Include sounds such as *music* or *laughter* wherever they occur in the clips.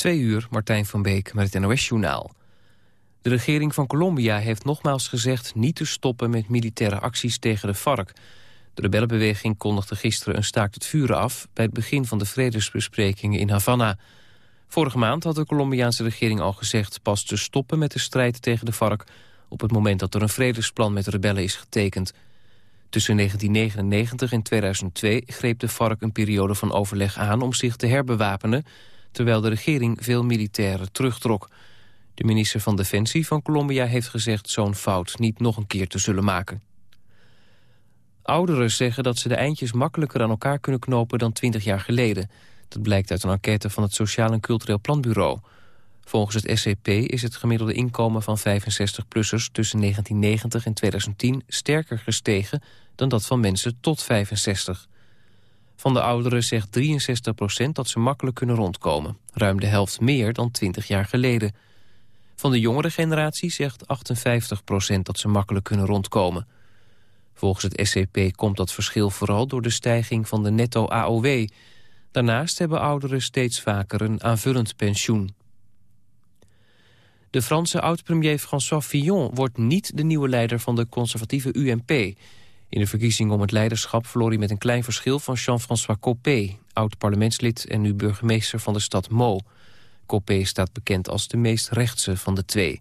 Twee uur, Martijn van Beek met het NOS-journaal. De regering van Colombia heeft nogmaals gezegd niet te stoppen met militaire acties tegen de FARC. De rebellenbeweging kondigde gisteren een staakt het vuren af... bij het begin van de vredesbesprekingen in Havana. Vorige maand had de Colombiaanse regering al gezegd... pas te stoppen met de strijd tegen de FARC... op het moment dat er een vredesplan met de rebellen is getekend. Tussen 1999 en 2002 greep de FARC een periode van overleg aan... om zich te herbewapenen terwijl de regering veel militairen terugtrok. De minister van Defensie van Colombia heeft gezegd zo'n fout niet nog een keer te zullen maken. Ouderen zeggen dat ze de eindjes makkelijker aan elkaar kunnen knopen dan 20 jaar geleden. Dat blijkt uit een enquête van het Sociaal en Cultureel Planbureau. Volgens het SCP is het gemiddelde inkomen van 65-plussers tussen 1990 en 2010 sterker gestegen dan dat van mensen tot 65. Van de ouderen zegt 63% dat ze makkelijk kunnen rondkomen. Ruim de helft meer dan 20 jaar geleden. Van de jongere generatie zegt 58% dat ze makkelijk kunnen rondkomen. Volgens het SCP komt dat verschil vooral door de stijging van de netto AOW. Daarnaast hebben ouderen steeds vaker een aanvullend pensioen. De Franse oud-premier François Fillon wordt niet de nieuwe leider van de conservatieve UMP... In de verkiezing om het leiderschap verloor hij met een klein verschil van Jean-François Copé, oud-parlementslid en nu burgemeester van de stad Meaux. Copé staat bekend als de meest rechtse van de twee.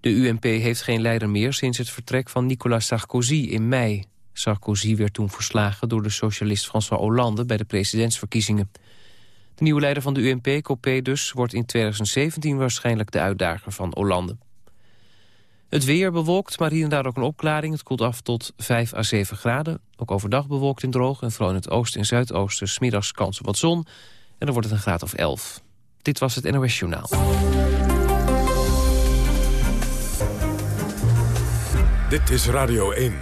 De UMP heeft geen leider meer sinds het vertrek van Nicolas Sarkozy in mei. Sarkozy werd toen verslagen door de socialist François Hollande bij de presidentsverkiezingen. De nieuwe leider van de UMP, Copé dus, wordt in 2017 waarschijnlijk de uitdager van Hollande. Het weer bewolkt, maar hier en daar ook een opklaring. Het koelt af tot 5 à 7 graden. Ook overdag bewolkt en droog. En vooral in het oosten en zuidoosten smiddags kans op wat zon. En dan wordt het een graad of 11. Dit was het NOS Journaal. Dit is Radio 1.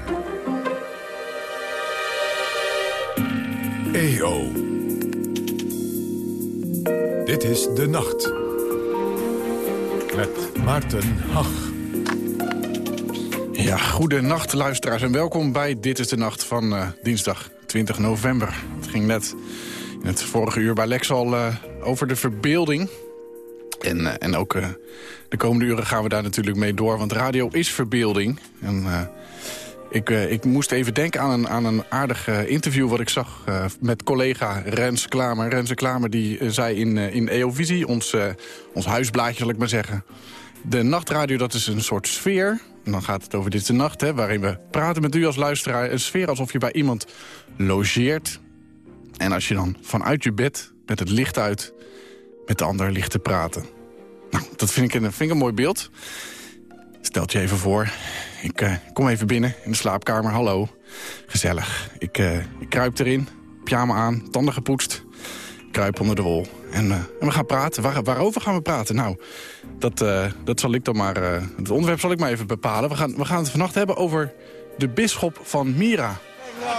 EO. Dit is De Nacht. Met Maarten Hach. Ja, goede nacht luisteraars en welkom bij Dit is de Nacht van uh, dinsdag 20 november. Het ging net in het vorige uur bij Lex al uh, over de verbeelding. En, uh, en ook de komende uren gaan we daar natuurlijk mee door, want radio is verbeelding. En ik, ik moest even denken aan een, aan een aardig interview wat ik zag met collega Rens Klamer. Rens Klamer die zei in, in EOVisie, ons, ons huisblaadje zal ik maar zeggen... De nachtradio dat is een soort sfeer dan gaat het over Dit de Nacht, hè, waarin we praten met u als luisteraar. Een sfeer alsof je bij iemand logeert. En als je dan vanuit je bed, met het licht uit, met de ander ligt te praten. Nou, dat vind ik een, vind ik een mooi beeld. Stelt je even voor. Ik uh, kom even binnen in de slaapkamer. Hallo. Gezellig. Ik, uh, ik kruip erin, pyjama aan, tanden gepoetst kruip onder de wol. En, uh, en we gaan praten. Waar, waarover gaan we praten? Nou, dat, uh, dat zal ik dan maar... Uh, het onderwerp zal ik maar even bepalen. We gaan, we gaan het vannacht hebben over de bisschop van Mira.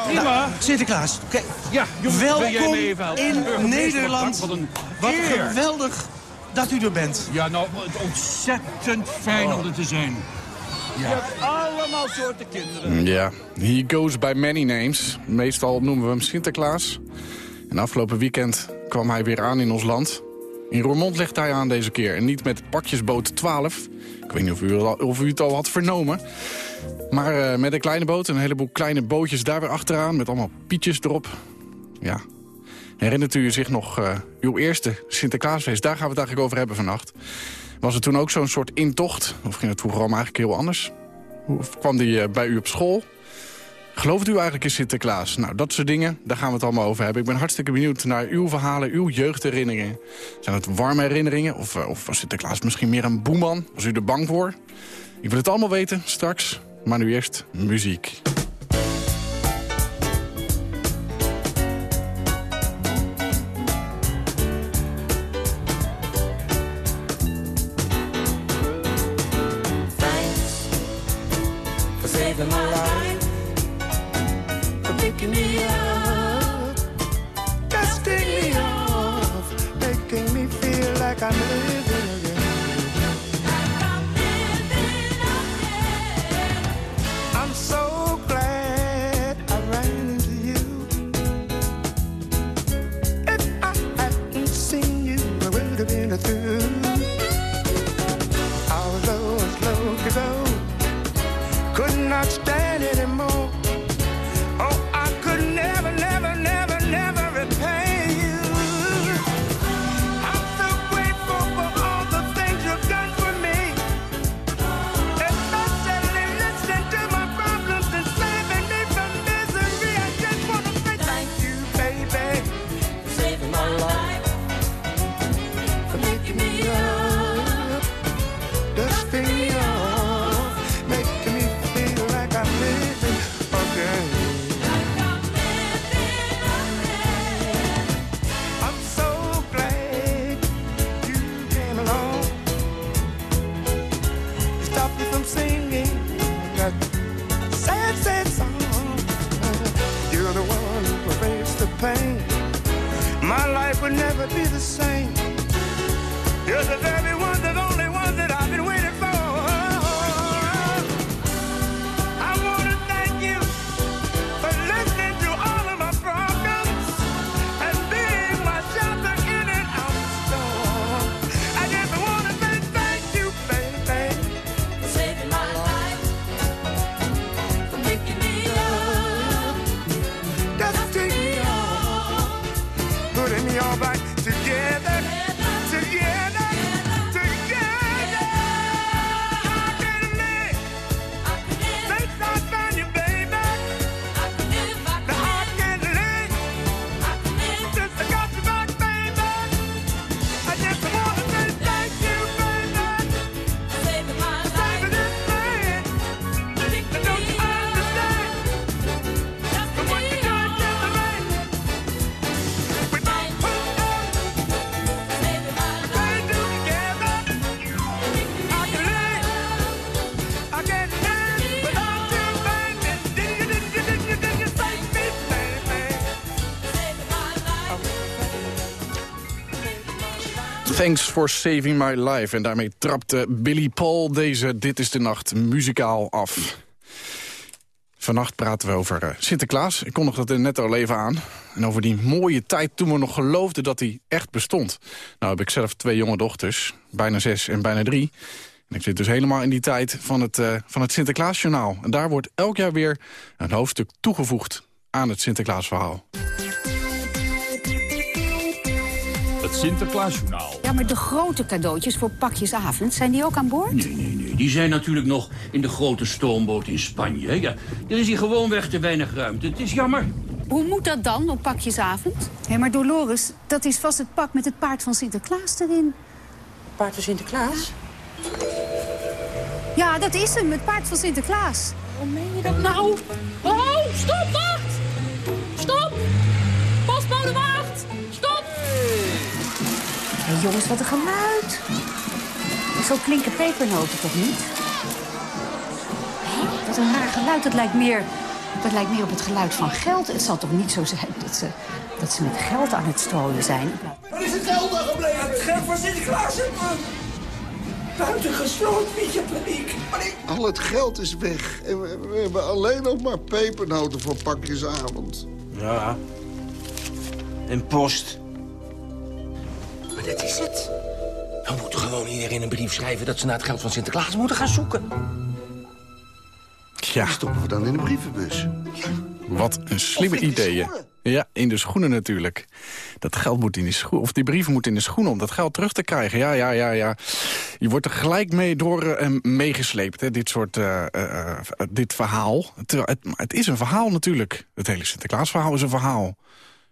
Prima. Nou, Sinterklaas, okay. ja, welkom in Nederland. Wat, een, wat geweldig dat u er bent. Ja, nou, ontzettend fijn om er te zijn. Ja. Je hebt allemaal soorten kinderen. Ja, he goes by many names. Meestal noemen we hem Sinterklaas. En afgelopen weekend kwam hij weer aan in ons land. In Roermond legt hij aan deze keer. En niet met pakjesboot 12. Ik weet niet of u, of het al had vernomen. Maar uh, met een kleine boot, een heleboel kleine bootjes daar weer achteraan... met allemaal pietjes erop. Ja. Herinnert u zich nog uh, uw eerste Sinterklaasfeest? Daar gaan we het eigenlijk over hebben vannacht. Was het toen ook zo'n soort intocht? Of ging het allemaal eigenlijk heel anders? Hoe kwam die uh, bij u op school? Gelooft u eigenlijk in Sinterklaas? Nou, dat soort dingen, daar gaan we het allemaal over hebben. Ik ben hartstikke benieuwd naar uw verhalen, uw jeugdherinneringen. Zijn het warme herinneringen? Of, uh, of was Sinterklaas misschien meer een boeman? Was u er bang voor? Ik wil het allemaal weten, straks. Maar nu eerst muziek. Thanks for saving my life. En daarmee trapte Billy Paul deze Dit is de Nacht muzikaal af. Vannacht praten we over eh, Sinterklaas. Ik kondigde dat net al even aan. En over die mooie tijd toen we nog geloofden dat hij echt bestond. Nou heb ik zelf twee jonge dochters, bijna zes en bijna drie. En ik zit dus helemaal in die tijd van het, eh, van het Sinterklaasjournaal. En daar wordt elk jaar weer een hoofdstuk toegevoegd aan het Sinterklaasverhaal. Het Sinterklaasjournaal. Ja, maar de grote cadeautjes voor pakjesavond, zijn die ook aan boord? Nee, nee, nee. Die zijn natuurlijk nog in de grote stoomboot in Spanje. hè. Ja, er is hier gewoonweg te weinig ruimte. Het is jammer. Hoe moet dat dan op pakjesavond? Hé, maar Dolores, dat is vast het pak met het paard van Sinterklaas erin. Paard van Sinterklaas? Ja, dat is hem, het paard van Sinterklaas. Hoe meen je dat nou? Oh, stop, wacht! Stop! Hé, jongens, wat een geluid. Zo klinken pepernoten toch niet? Hé, wat een raar geluid. Dat lijkt, meer, dat lijkt meer op het geluid van geld. Het zal toch niet zo zijn dat ze, dat ze met geld aan het strooien zijn? Waar is het geld dan gebleven? Het geld van Sinterklaas me buiten gesloten, weet je, paniek. paniek. Al het geld is weg en we, we hebben alleen nog maar pepernoten voor pakjesavond. Ja. En post. Dat is het. We moeten gewoon iedereen een brief schrijven dat ze naar het geld van Sinterklaas moeten gaan zoeken. Ja, Stoppen we dan in de brievenbus. wat een slimme Of in de ideeën. schoenen. Ja, in de schoenen natuurlijk. Dat geld moet in de schoenen, of die brieven moeten in de schoenen om dat geld terug te krijgen. Ja, ja, ja, ja. Je wordt er gelijk mee door en meegesleept, hè, dit soort, eh, eh, dit verhaal. Terwijl Het, het is een verhaal natuurlijk. Het hele Sinterklaasverhaal is een verhaal.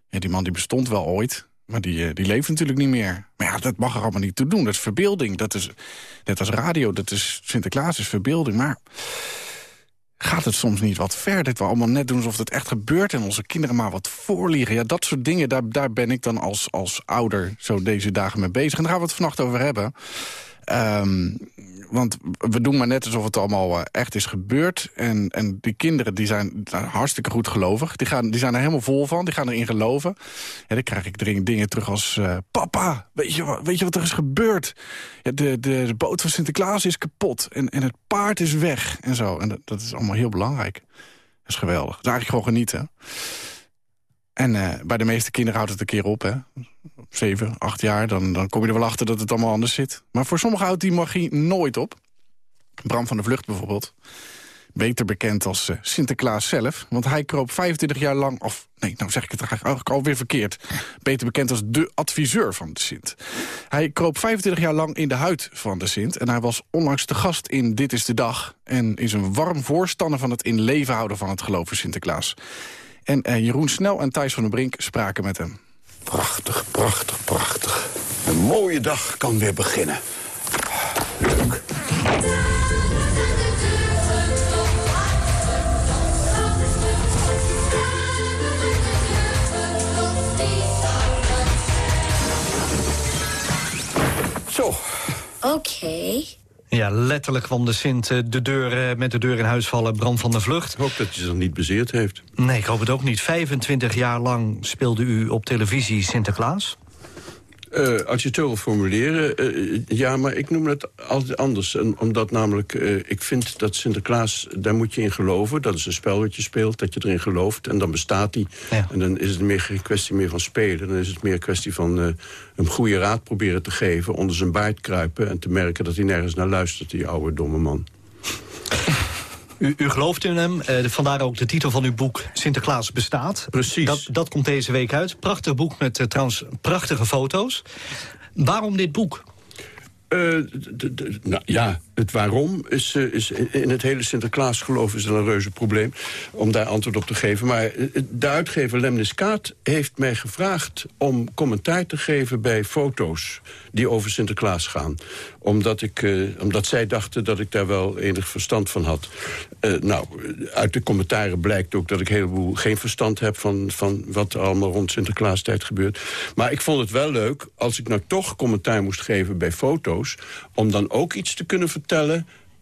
Ja, die man die bestond wel ooit, maar die, eh, die leeft natuurlijk niet meer. Maar ja, dat mag er allemaal niet toe doen. Dat is verbeelding. Dat is, net als radio, dat is, Sinterklaas is verbeelding. Maar gaat het soms niet wat ver. Dat we allemaal net doen alsof het echt gebeurt... en onze kinderen maar wat voorliegen. Ja, dat soort dingen, daar, daar ben ik dan als, als ouder zo deze dagen mee bezig. En daar gaan we het vannacht over hebben. Ehm, want we doen maar net alsof het allemaal eh, echt is gebeurd. En, en die kinderen die zijn, hartstikke goed gelovig. Die, gaan, die zijn er helemaal vol van, die gaan erin geloven. En dan krijg ik dingen terug als... eh, papa, weet je, wat, weet je wat er is gebeurd? Ja, de, de, boot van Sinterklaas is kapot. En, en het paard is weg. En zo. En dat, is allemaal heel belangrijk. Dat is geweldig. Dat is eigenlijk gewoon genieten. En eh, bij de meeste kinderen houdt het een keer op, hè. Zeven, acht jaar, dan, dan kom je er wel achter dat het allemaal anders zit. Maar voor sommigen houdt die magie nooit op. Bram van de Vlucht bijvoorbeeld. Beter bekend als eh, Sinterklaas zelf. Want hij kroop 25 jaar lang... Of nee, nou zeg ik het eigenlijk alweer verkeerd. Beter bekend als de adviseur van de Sint. Hij kroop 25 jaar lang in de huid van de Sint. En hij was onlangs de gast in Dit is de Dag. En is een warm voorstander van het in leven houden van het geloof van Sinterklaas. En eh, Jeroen Snel en Thijs van den Brink spraken met hem. Prachtig, prachtig, prachtig. Een mooie dag kan weer beginnen. Leuk. Zo. Oké. Ja, letterlijk kwam de Sint eh, de deur, eh, met de deur in huis vallen, Bram van de Vlucht. Ik hoop dat hij zich niet bezeerd heeft. Nee, ik hoop het ook niet. 25 jaar lang speelde u op televisie Sinterklaas. Als je het zo wil formuleren, eh, ja, maar ik noem het altijd anders. En, omdat namelijk, eh, ik vind dat Sinterklaas, daar moet je in geloven. Dat is een spel wat je speelt, dat je erin gelooft. En dan bestaat die. En dan is het meer geen kwestie meer van spelen. Dan is het meer een kwestie van een goede raad proberen te geven... onder zijn baard kruipen en te merken dat hij nergens naar luistert... die oude domme man. U, u gelooft in hem, eh, vandaar ook de titel van uw boek Sinterklaas bestaat. Precies. Dat, dat komt deze week uit. Prachtig boek met eh, trouwens prachtige foto's. Waarom dit boek? Eh, d- nou, ja, het waarom is, eh, is in het hele Sinterklaasgeloof is dat een reuze probleem om daar antwoord op te geven. Maar eh, de uitgever Lemnis Kaat heeft mij gevraagd om commentaar te geven bij foto's die over Sinterklaas gaan. Omdat, ik, eh, omdat zij dachten dat ik daar wel enig verstand van had. Nou, uit de commentaren blijkt ook dat ik heleboel geen verstand heb van, van wat er allemaal rond Sinterklaastijd gebeurt. Maar ik vond het wel leuk als ik nou toch commentaar moest geven bij foto's, om dan ook iets te kunnen vertellen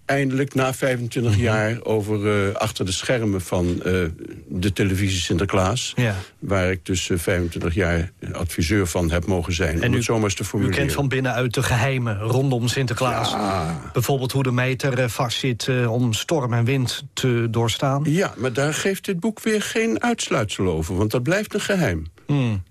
eindelijk na 25 jaar over eh, achter de schermen van eh, de televisie Sinterklaas. Ja. Waar ik dus eh, 25 jaar adviseur van heb mogen zijn. En om u- het zomaar te U formuleren. kent van binnenuit de geheimen rondom Sinterklaas. Bijvoorbeeld hoe de meter eh, vastzit eh, om storm en wind te doorstaan. Ja, maar daar geeft dit boek weer geen uitsluitsel over. Want dat blijft een geheim.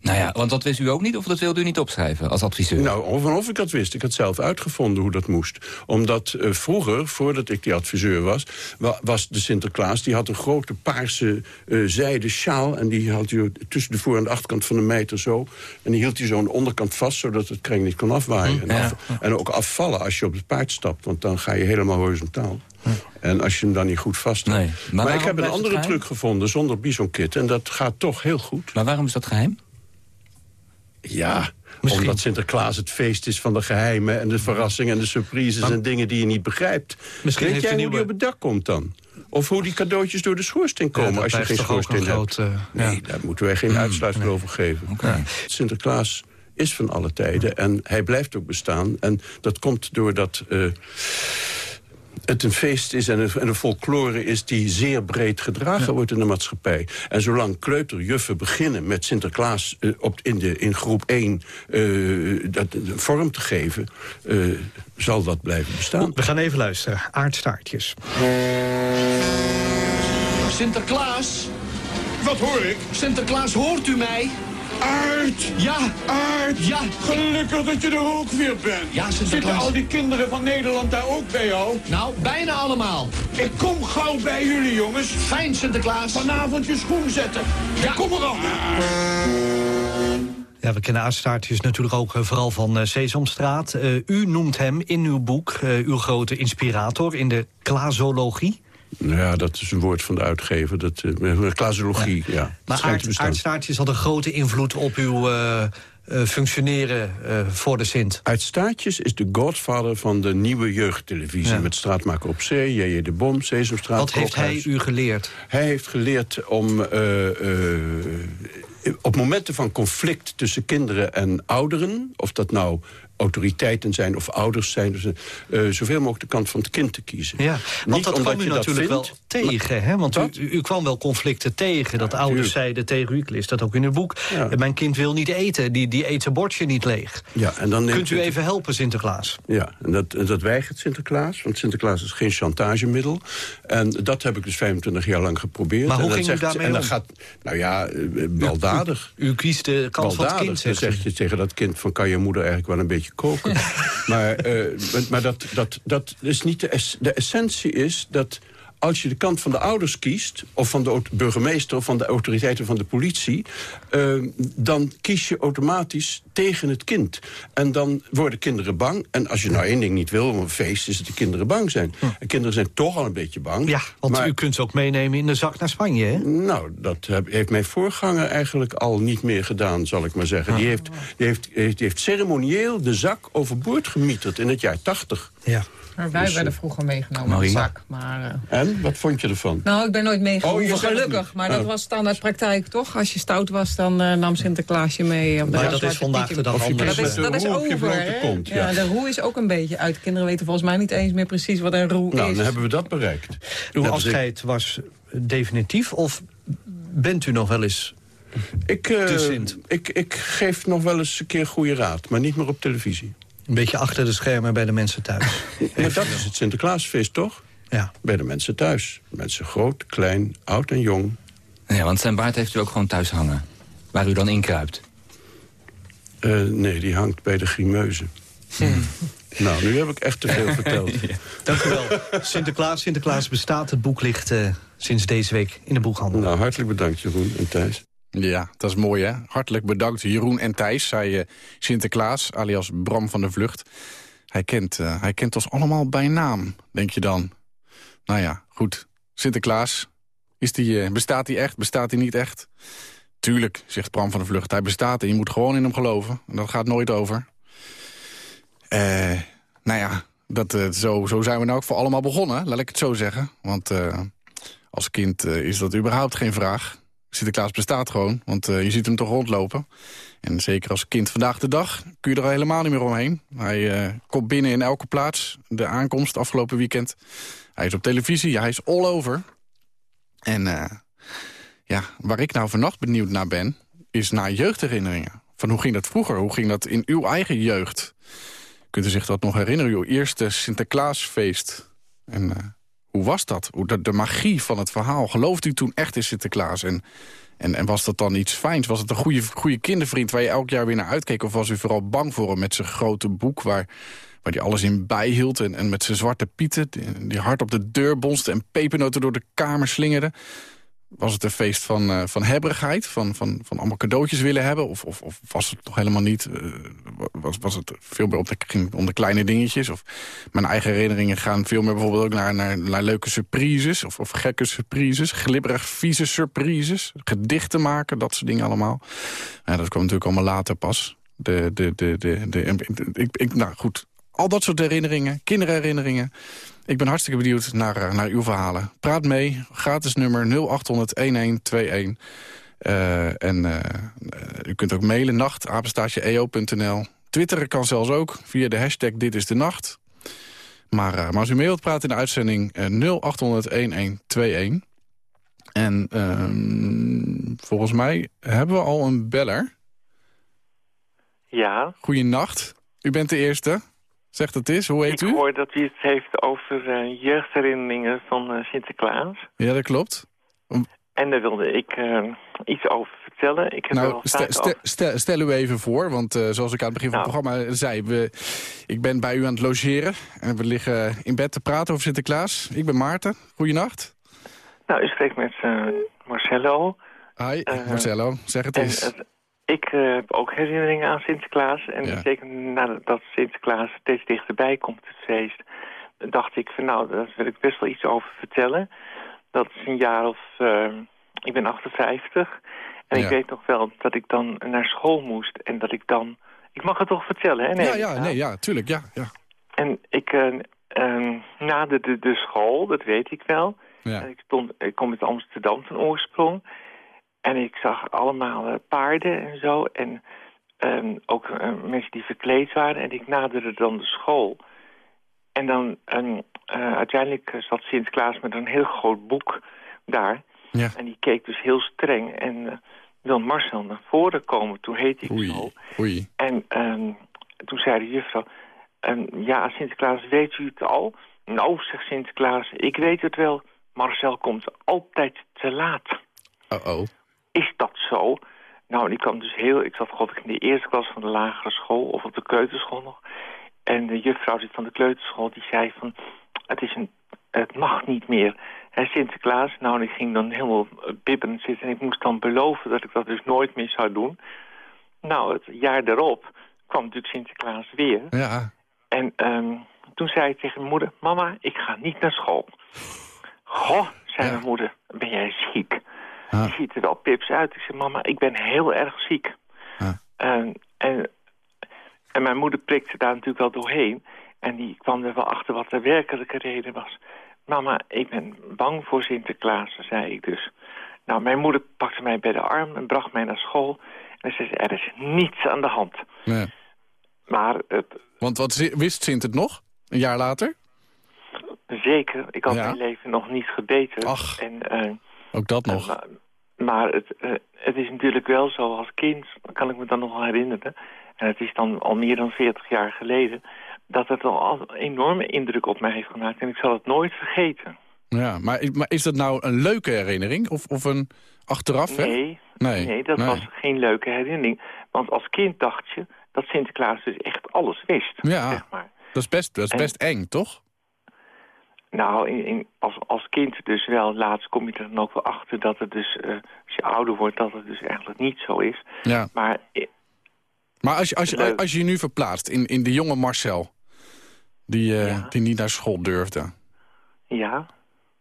Nou ja, want dat wist u ook niet of dat wilde u niet opschrijven als adviseur? Nou, of, of ik dat wist. Ik had zelf uitgevonden hoe dat moest. Omdat eh, vroeger, voordat ik die adviseur was... wa- was de Sinterklaas, die had een grote paarse eh zijden sjaal... en die had hij tussen de voor- en de achterkant van de meter zo. En die hield hij zo aan de onderkant vast... zodat het kring niet kon afwaaien. en, af- en ook afvallen als je op het paard stapt. Want dan ga je helemaal horizontaal. En als je hem dan niet goed vast Nee. Maar, Maar ik heb een andere truc gevonden zonder bisonkit. En dat gaat toch heel goed. Maar waarom is dat geheim? Ja, omdat Sinterklaas het feest is van de geheimen... en de verrassingen en de surprises en dingen die je niet begrijpt. Misschien Weet heeft jij hoe die op het dak komt dan? Of hoe die cadeautjes door de schoorsteen komen dat als je geen schoorsteen een hebt? groot, nee, daar moeten wij geen uitsluitsel over geven. Sinterklaas is van alle tijden en hij blijft ook bestaan. En dat komt doordat... eh, het een feest is en een, en een folklore is die zeer breed gedragen wordt in de maatschappij. En zolang kleuterjuffen beginnen met Sinterklaas eh, op, in, de, in groep 1 eh, dat, vorm te geven, eh, zal dat blijven bestaan. We gaan even luisteren. Aardstaartjes. Sinterklaas? Wat hoor ik? Sinterklaas, hoort u mij? Aard! Ja! Aard! Ja! Gelukkig dat je er ook weer bent. Ja, Zitten al die kinderen van Nederland daar ook bij jou? Nou, bijna allemaal. Ik kom gauw bij jullie, jongens. Fijn, Sinterklaas. Vanavond je schoen zetten. Ja. Kom erop. Ja, we kennen aardstaartjes natuurlijk ook eh, vooral van eh, Sesamstraat. Eh, u noemt hem in uw boek eh, uw grote inspirator in de klasologie. Nou ja, dat is een woord van de uitgever. Dat, uh, klasologie, ja. Maar aard, aardstaartjes had een grote invloed op uw eh, eh, functioneren eh, voor de Sint. Uitstaartjes is de godfather van de nieuwe jeugdtelevisie... Ja. met Straatmaker op Zee, J.J. de Bom, Sesamstraat... Wat heeft hij u geleerd? Hij heeft geleerd om eh, eh, op momenten van conflict tussen kinderen en ouderen... of dat nou autoriteiten zijn of ouders zijn... Dus, eh, zoveel mogelijk de kant van het kind te kiezen. Ja, want Niet dat omdat kwam u natuurlijk wel tegen. Hè? Want u, u kwam wel conflicten tegen. Dat ouders zeiden tegen u, ik lees dat ook in uw boek... Ja. eh, mijn kind wil niet eten, die, die eet zijn bordje niet leeg. Ja, en dan Kunt u het- even helpen, Sinterklaas? Ja, en dat, en dat weigert Sinterklaas. Want Sinterklaas is geen chantagemiddel. En dat heb ik dus 25 jaar lang geprobeerd. Maar hoe en ging u zegt- daarmee En dan om? gaat, nou ja, eh, baldadig. U, u kiest de kant van het kind, Dan zegt zeg je tegen dat kind van... kan je moeder eigenlijk wel een beetje koken? *laughs* maar maar- maar dat, dat, dat is niet de, es- de essentie is dat als je de kant van de ouders kiest... of van de burgemeester of van de autoriteiten van de politie... eh, dan kies je automatisch tegen het kind. En dan worden kinderen bang. En als je nou één ding niet wil een feest... is dat de kinderen bang zijn. En kinderen zijn toch al een beetje bang. Ja, want Maar- u kunt ze ook meenemen in de zak naar Spanje, hè? nou, dat heb- heeft mijn voorganger eigenlijk al niet meer gedaan, zal ik maar zeggen. Die, heeft, die, heeft, die heeft ceremonieel de zak overboord gemieterd in het jaar 80. Ja. Maar wij Dus, werden eh, vroeger meegenomen in de zak. Maar, eh, En, wat vond je ervan? nou, ik ben nooit Oh, zegt het gelukkig. Maar dat Oh. was standaard praktijk, toch? Als je stout was, dan eh, nam Sinterklaas je mee. Op de Maar dat is vandaag de dag Dat anders. is, dat is op je over, kont, ja. ja. de roe is ook een beetje uit. Kinderen weten volgens mij niet eens meer precies wat een roe Nou, is. dan hebben we dat bereikt. Uw Dat is- afscheid was definitief of bent u nog wel eens Ik, eh, ik, ik geef nog wel eens een keer goede raad, maar niet meer op televisie. Een beetje achter de schermen bij de mensen thuis. *laughs* Maar dat is het Sinterklaasfeest, toch? Ja. Bij de mensen thuis. Mensen groot, klein, oud en jong. Ja, want zijn baard heeft u ook gewoon thuis hangen. Waar u dan inkruipt. Eh, nee, die hangt bij de grimeuzen. Nou, nu heb ik echt te veel *laughs* verteld. Dank u wel. Sinterklaas, Sinterklaas bestaat. Het boek ligt eh, sinds deze week in de boekhandel. Nou, hartelijk bedankt Jeroen en Thijs. Ja, dat is mooi hè. Hartelijk bedankt Jeroen en Thijs, zei eh, Sinterklaas, alias Bram van de Vlucht. Hij kent, eh, hij kent ons allemaal bij naam, denk je dan. Nou ja, goed. Sinterklaas, is die, eh, bestaat hij echt, bestaat hij niet echt? Tuurlijk, zegt Bram van de Vlucht, hij bestaat en je moet gewoon in hem geloven. En dat gaat nooit over. Eh, nou ja, dat, zo, zo zijn we nou ook voor allemaal begonnen, laat ik het zo zeggen. Want als kind is dat überhaupt geen vraag. Sinterklaas bestaat gewoon, want eh, je ziet hem toch rondlopen. En zeker als kind vandaag de dag kun je er al helemaal niet meer omheen. Hij eh, komt binnen in elke plaats. De aankomst afgelopen weekend. Hij is op televisie, hij is all over. En eh, ja, waar ik nou vannacht benieuwd naar ben... is naar jeugdherinneringen. Van hoe ging dat vroeger? Hoe ging dat in uw eigen jeugd? Kunt u zich dat nog herinneren, uw eerste Sinterklaasfeest? En hoe was dat? Hoe de, magie van het verhaal. Geloofde u toen echt in Sinterklaas? En, en, was dat dan iets fijns? Was het een goede, goede kindervriend waar je elk jaar weer naar uitkeek? Of was u vooral bang voor hem met zijn grote boek... waar, waar hij alles in bijhield en, en met zijn zwarte pieten... Die, hard op de deur bonste en pepernoten door de kamer slingerde? Was het een feest van, eh, van hebberigheid? Van, van, van allemaal cadeautjes willen hebben? Of, of, of was het nog helemaal niet? eh, was, was het veel meer om de, ging om de kleine dingetjes? Of mijn eigen herinneringen gaan veel meer bijvoorbeeld ook naar, naar, naar leuke surprises. Of, of gekke surprises. Glibberig vieze surprises. Gedichten maken, dat soort dingen allemaal. Ja, dat kwam natuurlijk allemaal later pas. De, de, de, de, de, ik, ik, nou goed, al dat soort herinneringen, kinderherinneringen. Ik ben hartstikke benieuwd naar, eh, naar uw verhalen. Praat mee, gratis nummer 0800-1121. Eh, en eh, u kunt ook mailen, nacht, eo.nl. Twitteren kan zelfs ook, via de hashtag Dit is de Nacht. Maar, maar als u mee wilt praten in de uitzending, eh, 0800-1121. En ehm, volgens mij hebben we al een beller. Ja, Goeienacht, u bent de eerste. Zeg het eens, hoe heet ik u? hoor dat u het heeft over eh, jeugdherinneringen van eh, Sinterklaas. Ja, dat klopt. En daar wilde ik eh, iets over vertellen. Ik heb Nou, stel u even voor, want zoals ik aan het begin van het programma zei... We, ik ben bij u aan het logeren en we liggen in bed te praten over Sinterklaas. Ik ben Maarten, goeienacht. Nou, u spreekt met Marcello. Hi, Marcello, zeg het en, eens. Ik eh, heb ook herinneringen aan Sinterklaas. En Ja. zeker nadat Sinterklaas steeds dichterbij komt, het feest... dacht ik van nou, daar wil ik best wel iets over vertellen. Dat is een jaar of... eh, ik ben 58. En Ja. ik weet nog wel dat ik dan naar school moest. En dat ik dan... Ik mag het toch vertellen, hè? Nee, ja, ja, nee, ja, tuurlijk, ja. ja. En ik eh eh, naderde de school, dat weet ik wel. Ja. En ik, stond, ik kom uit Amsterdam van oorsprong. En ik zag allemaal eh, paarden en zo. En ehm, ook eh, mensen die verkleed waren. En ik naderde dan de school. En dan ehm, eh, uiteindelijk zat Sinterklaas met een heel groot boek daar. Ja. En die keek dus heel streng. En wil Marcel naar voren komen. Toen heette ik Oei, zo. oei. En ehm, toen zei de juffrouw... ja, Sinterklaas, weet u het al? Nou, zegt Sinterklaas, ik weet het wel. Marcel komt altijd te laat. Oh-oh. Is dat zo? Nou, en ik kwam dus heel... Ik zat geloof ik in de eerste klas van de lagere school... of op de kleuterschool nog. En de juffrouw van de kleuterschool die zei van... Het, is een, het mag niet meer. Hè, Sinterklaas, nou, en ik ging dan helemaal eh, bibberend zitten... en ik moest dan beloven dat ik dat dus nooit meer zou doen. Nou, het jaar daarop kwam natuurlijk Sinterklaas weer. Ja. En ehm, toen zei ik tegen mijn moeder... Mama, ik ga niet naar school. Goh, zei mijn moeder, ben jij ziek? Je ziet er wel pips uit. Ik zei, mama, ik ben heel erg ziek. En, en, en mijn moeder prikte daar natuurlijk wel doorheen. En die kwam er wel achter wat de werkelijke reden was. Mama, ik ben bang voor Sinterklaas, zei ik dus. Nou, mijn moeder pakte mij bij de arm en bracht mij naar school. En zei ze, er is niets aan de hand. Nee. Maar het, Want wat wist Sint het nog? Een jaar later? zeker, ik had Ja. mijn leven nog niet gebeterd. Ach. En, eh, Ook dat nog. Maar het, eh, het is natuurlijk wel zo, als kind, kan ik me dan nog wel herinneren... en het is dan al meer dan 40 jaar geleden... dat het al een enorme indruk op mij heeft gemaakt. En ik zal het nooit vergeten. Ja, maar, is dat nou een leuke herinnering? Of, of een achteraf, hè? Nee, Nee, nee, dat nee. was geen leuke herinnering. Want als kind dacht je dat Sinterklaas dus echt alles wist. Ja, Zeg maar. dat is best, dat is En- best eng, toch? Nou, in, in- als, als kind dus wel. Laatst kom je er dan ook wel achter dat het dus, eh, als je ouder wordt, dat het dus eigenlijk niet zo is. Ja. Maar eh, Maar als je als je, als je je nu verplaatst in, in de jonge Marcel... Die, eh, die niet naar school durfde... ja,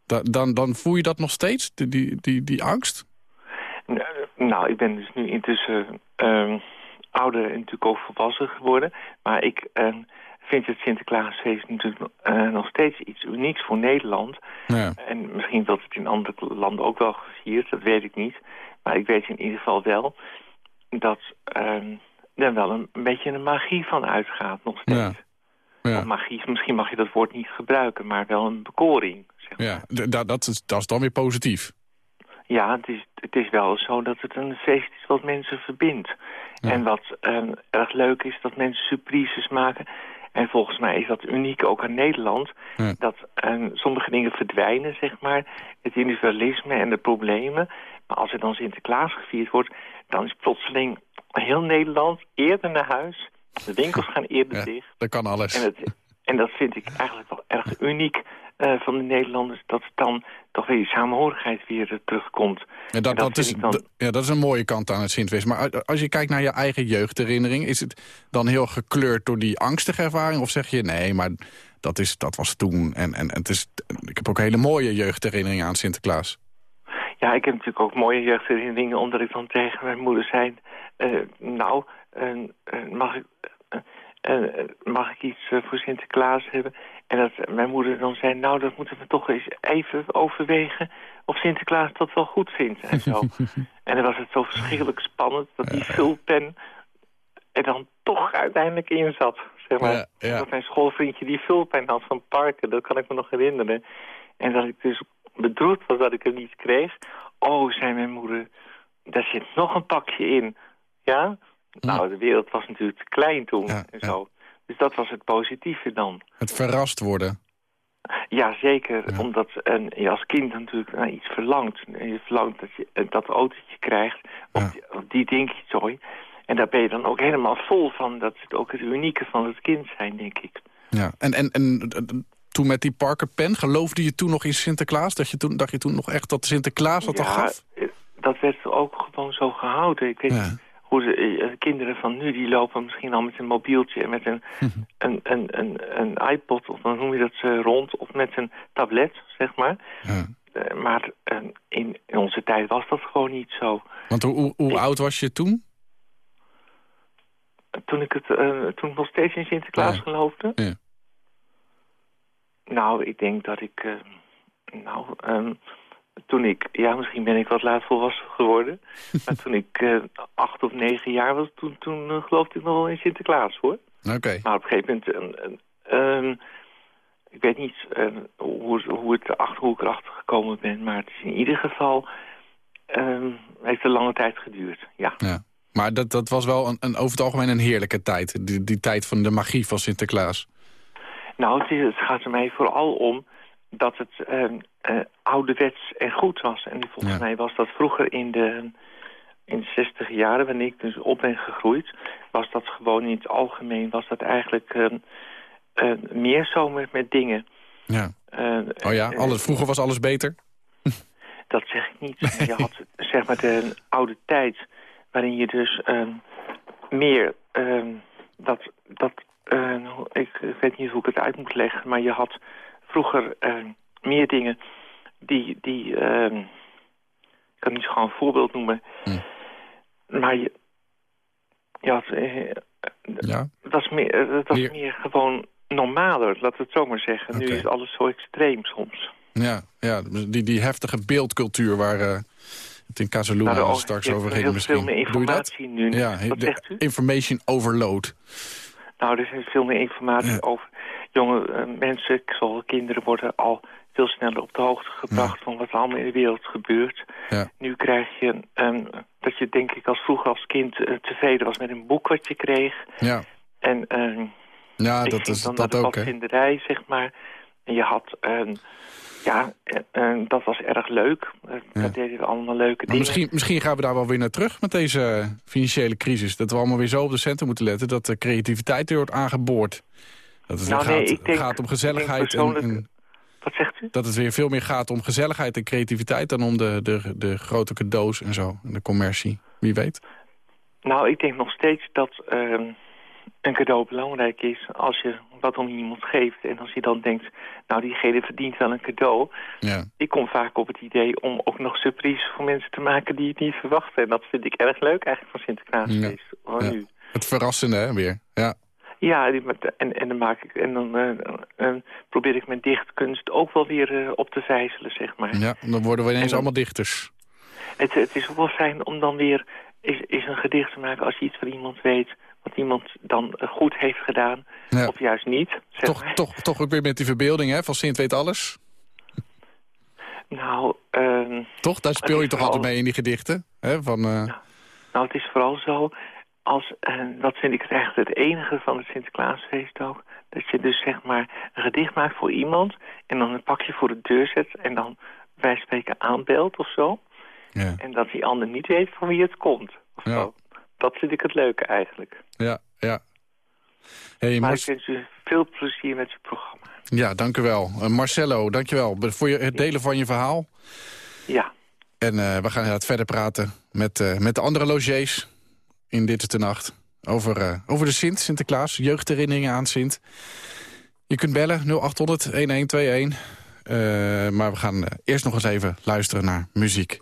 da- dan, dan voel je dat nog steeds, die, die, die, die angst? Nou, ik ben dus nu intussen ehm, ouder en natuurlijk ook volwassen geworden. Maar ik vind het Sinterklaasfeest natuurlijk eh, nog steeds iets unieks voor Nederland. Ja. En misschien wordt het in andere landen ook wel gevierd, dat weet ik niet. Maar ik weet in ieder geval wel dat ehm, er wel een, een beetje een magie van uitgaat nog steeds. Ja. Ja. Magie, misschien mag je dat woord niet gebruiken, maar wel een bekoring. Ja, d- da- dat, is, dat is dan weer positief. Ja, het is, het is wel zo dat het een feest is wat mensen verbindt. En wat ehm, erg leuk is, dat mensen surprises maken. En volgens mij is dat uniek ook aan Nederland. Ja. Dat ehm, sommige dingen verdwijnen, zeg maar. Het individualisme en de problemen. Maar als er dan Sinterklaas gevierd wordt... dan is plotseling heel Nederland eerder naar huis. De winkels gaan eerder Ja, dicht. dat kan alles. En, het, en dat vind ik eigenlijk wel erg uniek eh, van de Nederlanders... dat dan toch weer die samenhorigheid weer eh, terugkomt. Ja, dat, dat, vind is, dan- ja, dat is een mooie kant aan het Sintfeest. Maar als je kijkt naar je eigen jeugdherinnering... is het dan heel gekleurd door die angstige ervaring? Of zeg je, nee, maar dat, is, dat was toen. En, en het is, ik heb ook hele mooie jeugdherinneringen aan Sinterklaas. Ja, ik heb natuurlijk ook mooie jeugdherinneringen... omdat ik dan tegen mijn moeder zei... eh, nou, mag, ik, mag ik iets voor Sinterklaas hebben? En dat mijn moeder dan zei... nou, dat moeten we toch eens even overwegen... of Sinterklaas dat wel goed vindt en zo. *laughs* en dan was het zo verschrikkelijk spannend... dat die vulpen er dan toch uiteindelijk in zat. Zeg maar. Ja, ja. Dat mijn schoolvriendje die vulpen had van parken... dat kan ik me nog herinneren. En dat ik dus bedroefd was dat ik hem niet kreeg. Oh, zei mijn moeder, daar zit nog een pakje in. Ja? Nou, de wereld was natuurlijk te klein toen en zo. Dus dat was het positieve dan. Het verrast worden. Ja, zeker. Omdat eh, je als kind natuurlijk naar iets verlangt. En je verlangt dat je eh, dat autootje krijgt. Of, die, of die dingetjes, sorry. En daar ben je dan ook helemaal vol van. Dat is ook het unieke van het kind zijn, denk ik. Ja. En, en, en toen met die Parker Pen, geloofde je toen nog in Sinterklaas? Dat je toen, dacht je toen nog echt dat Sinterklaas dat al ja, gaf? eh, dat werd ook gewoon zo gehouden. Ik weet niet hoe de eh, kinderen van nu, die lopen misschien al met een mobieltje en met een, een, een, een, een iPod, of dan noem je dat eh, rond, of met een tablet, zeg maar. Eh, maar eh, in, in onze tijd was dat gewoon niet zo. Want hoe, oud was je toen? Toen ik, het, toen ik nog steeds in Sinterklaas Ja. geloofde? Ja. Nou, ik denk dat ik... nou, ehm, toen ik... Ja, misschien ben ik wat laat volwassen geworden. *laughs* maar toen ik eh, acht of negen jaar was, toen, toen eh, geloofde ik nog wel in Sinterklaas, hoor. Oké. Maar op een gegeven moment... eh, eh, ehm, ik weet niet eh, hoe, hoe, het erachter, hoe ik erachter gekomen ben, maar het is in ieder geval... ehm, heeft een lange tijd geduurd, ja. Ja. Maar dat, dat was wel een, een, over het algemeen een heerlijke tijd. Die, die tijd van de magie van Sinterklaas. Nou, het, is, het gaat er mij vooral om dat het eh, eh, ouderwets en goed was. En volgens mij was dat vroeger in de, in de 60 jaren, wanneer ik dus op ben gegroeid... was dat gewoon in het algemeen, was dat eigenlijk eh, eh, meer zo met, met dingen. Ja. Eh, Oh ja, eh, alles, vroeger was alles beter? *laughs* Dat zeg ik niet. Je had zeg maar de oude tijd waarin je dus ehm, meer ehm, dat dat eh, ik, ik weet niet hoe ik het uit moet leggen, maar je had vroeger ehm, meer dingen die die ehm, ik kan niet gewoon een voorbeeld noemen, maar je je had eh, Ja. het was meer het was meer. gewoon normaler, laat het zo maar zeggen. Nu is alles zo extreem soms. Ja, ja die, die heftige beeldcultuur waar eh, het in Casaluna Nou, straks over heel ging misschien. veel meer Doe je dat? informatie nu. Ja, Wat de zegt u? information overload. Nou, er is veel meer informatie over jonge eh, mensen, zowel kinderen worden al veel sneller op de hoogte gebracht van wat er allemaal in de wereld gebeurt. Ja. Nu krijg je ehm, dat je denk ik als vroeger als kind eh, tevreden was met een boek wat je kreeg. Ja, En ehm, ja dat is dan dat ook, hè. zeg maar. En je had, ehm, ja, en, en dat was erg leuk. Eh, Daar deden we allemaal leuke Maar dingen. misschien, misschien gaan we daar wel weer naar terug met deze eh, financiële crisis. Dat we allemaal weer zo op de centen moeten letten... dat de creativiteit weer wordt aangeboord. Dat het Nou, weer nee, gaat, ik denk- gaat om gezelligheid. En, Wat zegt u? dat het weer veel meer gaat om gezelligheid en creativiteit... dan om de, de, de grote cadeaus en zo. En de commercie. Wie weet. Nou, ik denk nog steeds dat ehm, een cadeau belangrijk is als je wat om iemand geeft. En als je dan denkt, nou diegene verdient wel een cadeau. Ja. Ik kom vaak op het idee om ook nog surprise voor mensen te maken die het niet verwachten. En dat vind ik erg leuk eigenlijk van Sinterklaas. Ja. Ja. nu. Het verrassende, hè, weer. Ja. Ja, en, en dan, maak ik, en dan eh, eh, probeer ik mijn dichtkunst ook wel weer eh, op te vijzelen, zeg maar. ja, dan worden we ineens dan- allemaal dichters. Het, het is ook wel fijn om dan weer is, is een gedicht te maken als je iets van iemand weet... wat iemand dan goed heeft gedaan, Ja. of juist niet. Zeg Toch, maar. toch, toch ook weer met die verbeelding, hè, van Sint weet alles. Nou, ehm, Toch? Daar speel je toch vooral- altijd mee in die gedichten? Hè, van, nou, het is vooral zo... Als, eh, dat vind ik echt het enige van het Sinterklaasfeest ook... dat je dus zeg maar een gedicht maakt voor iemand... en dan een pakje voor de deur zet... en dan wij spreken aanbelt of zo. Ja. En dat die ander niet weet van wie het komt. Of Ja. zo. Dat vind ik het leuke eigenlijk. ja, ja. Hey, maar ik wens u veel plezier met je programma. Ja, dank u wel. Eh, Marcello, dank je wel voor je, het delen van je verhaal. Ja. En eh, we gaan inderdaad verder praten met, met de andere logiers in Dit is de Nacht. Over, eh, over de Sint, Sinterklaas, jeugdherinneringen aan Sint. Je kunt bellen 0800-1121. Eh, maar we gaan eh, eerst nog eens even luisteren naar muziek.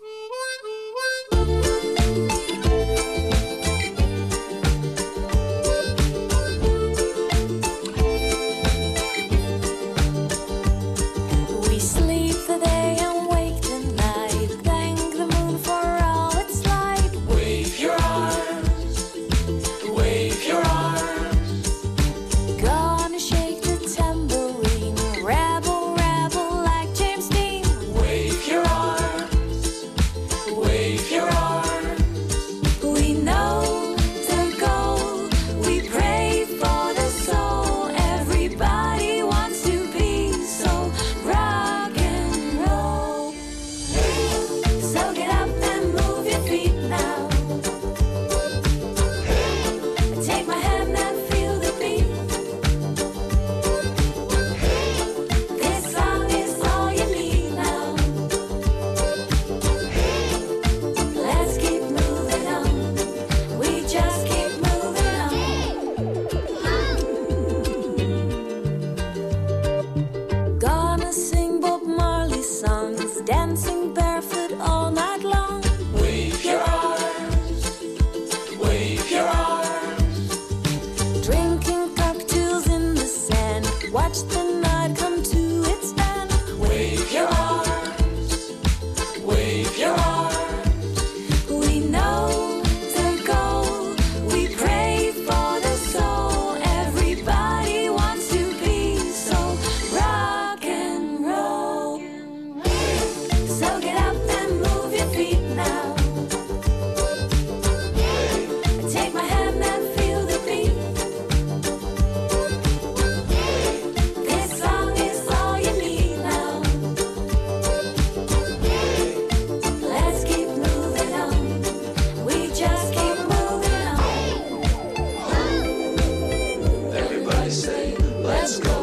Let's go.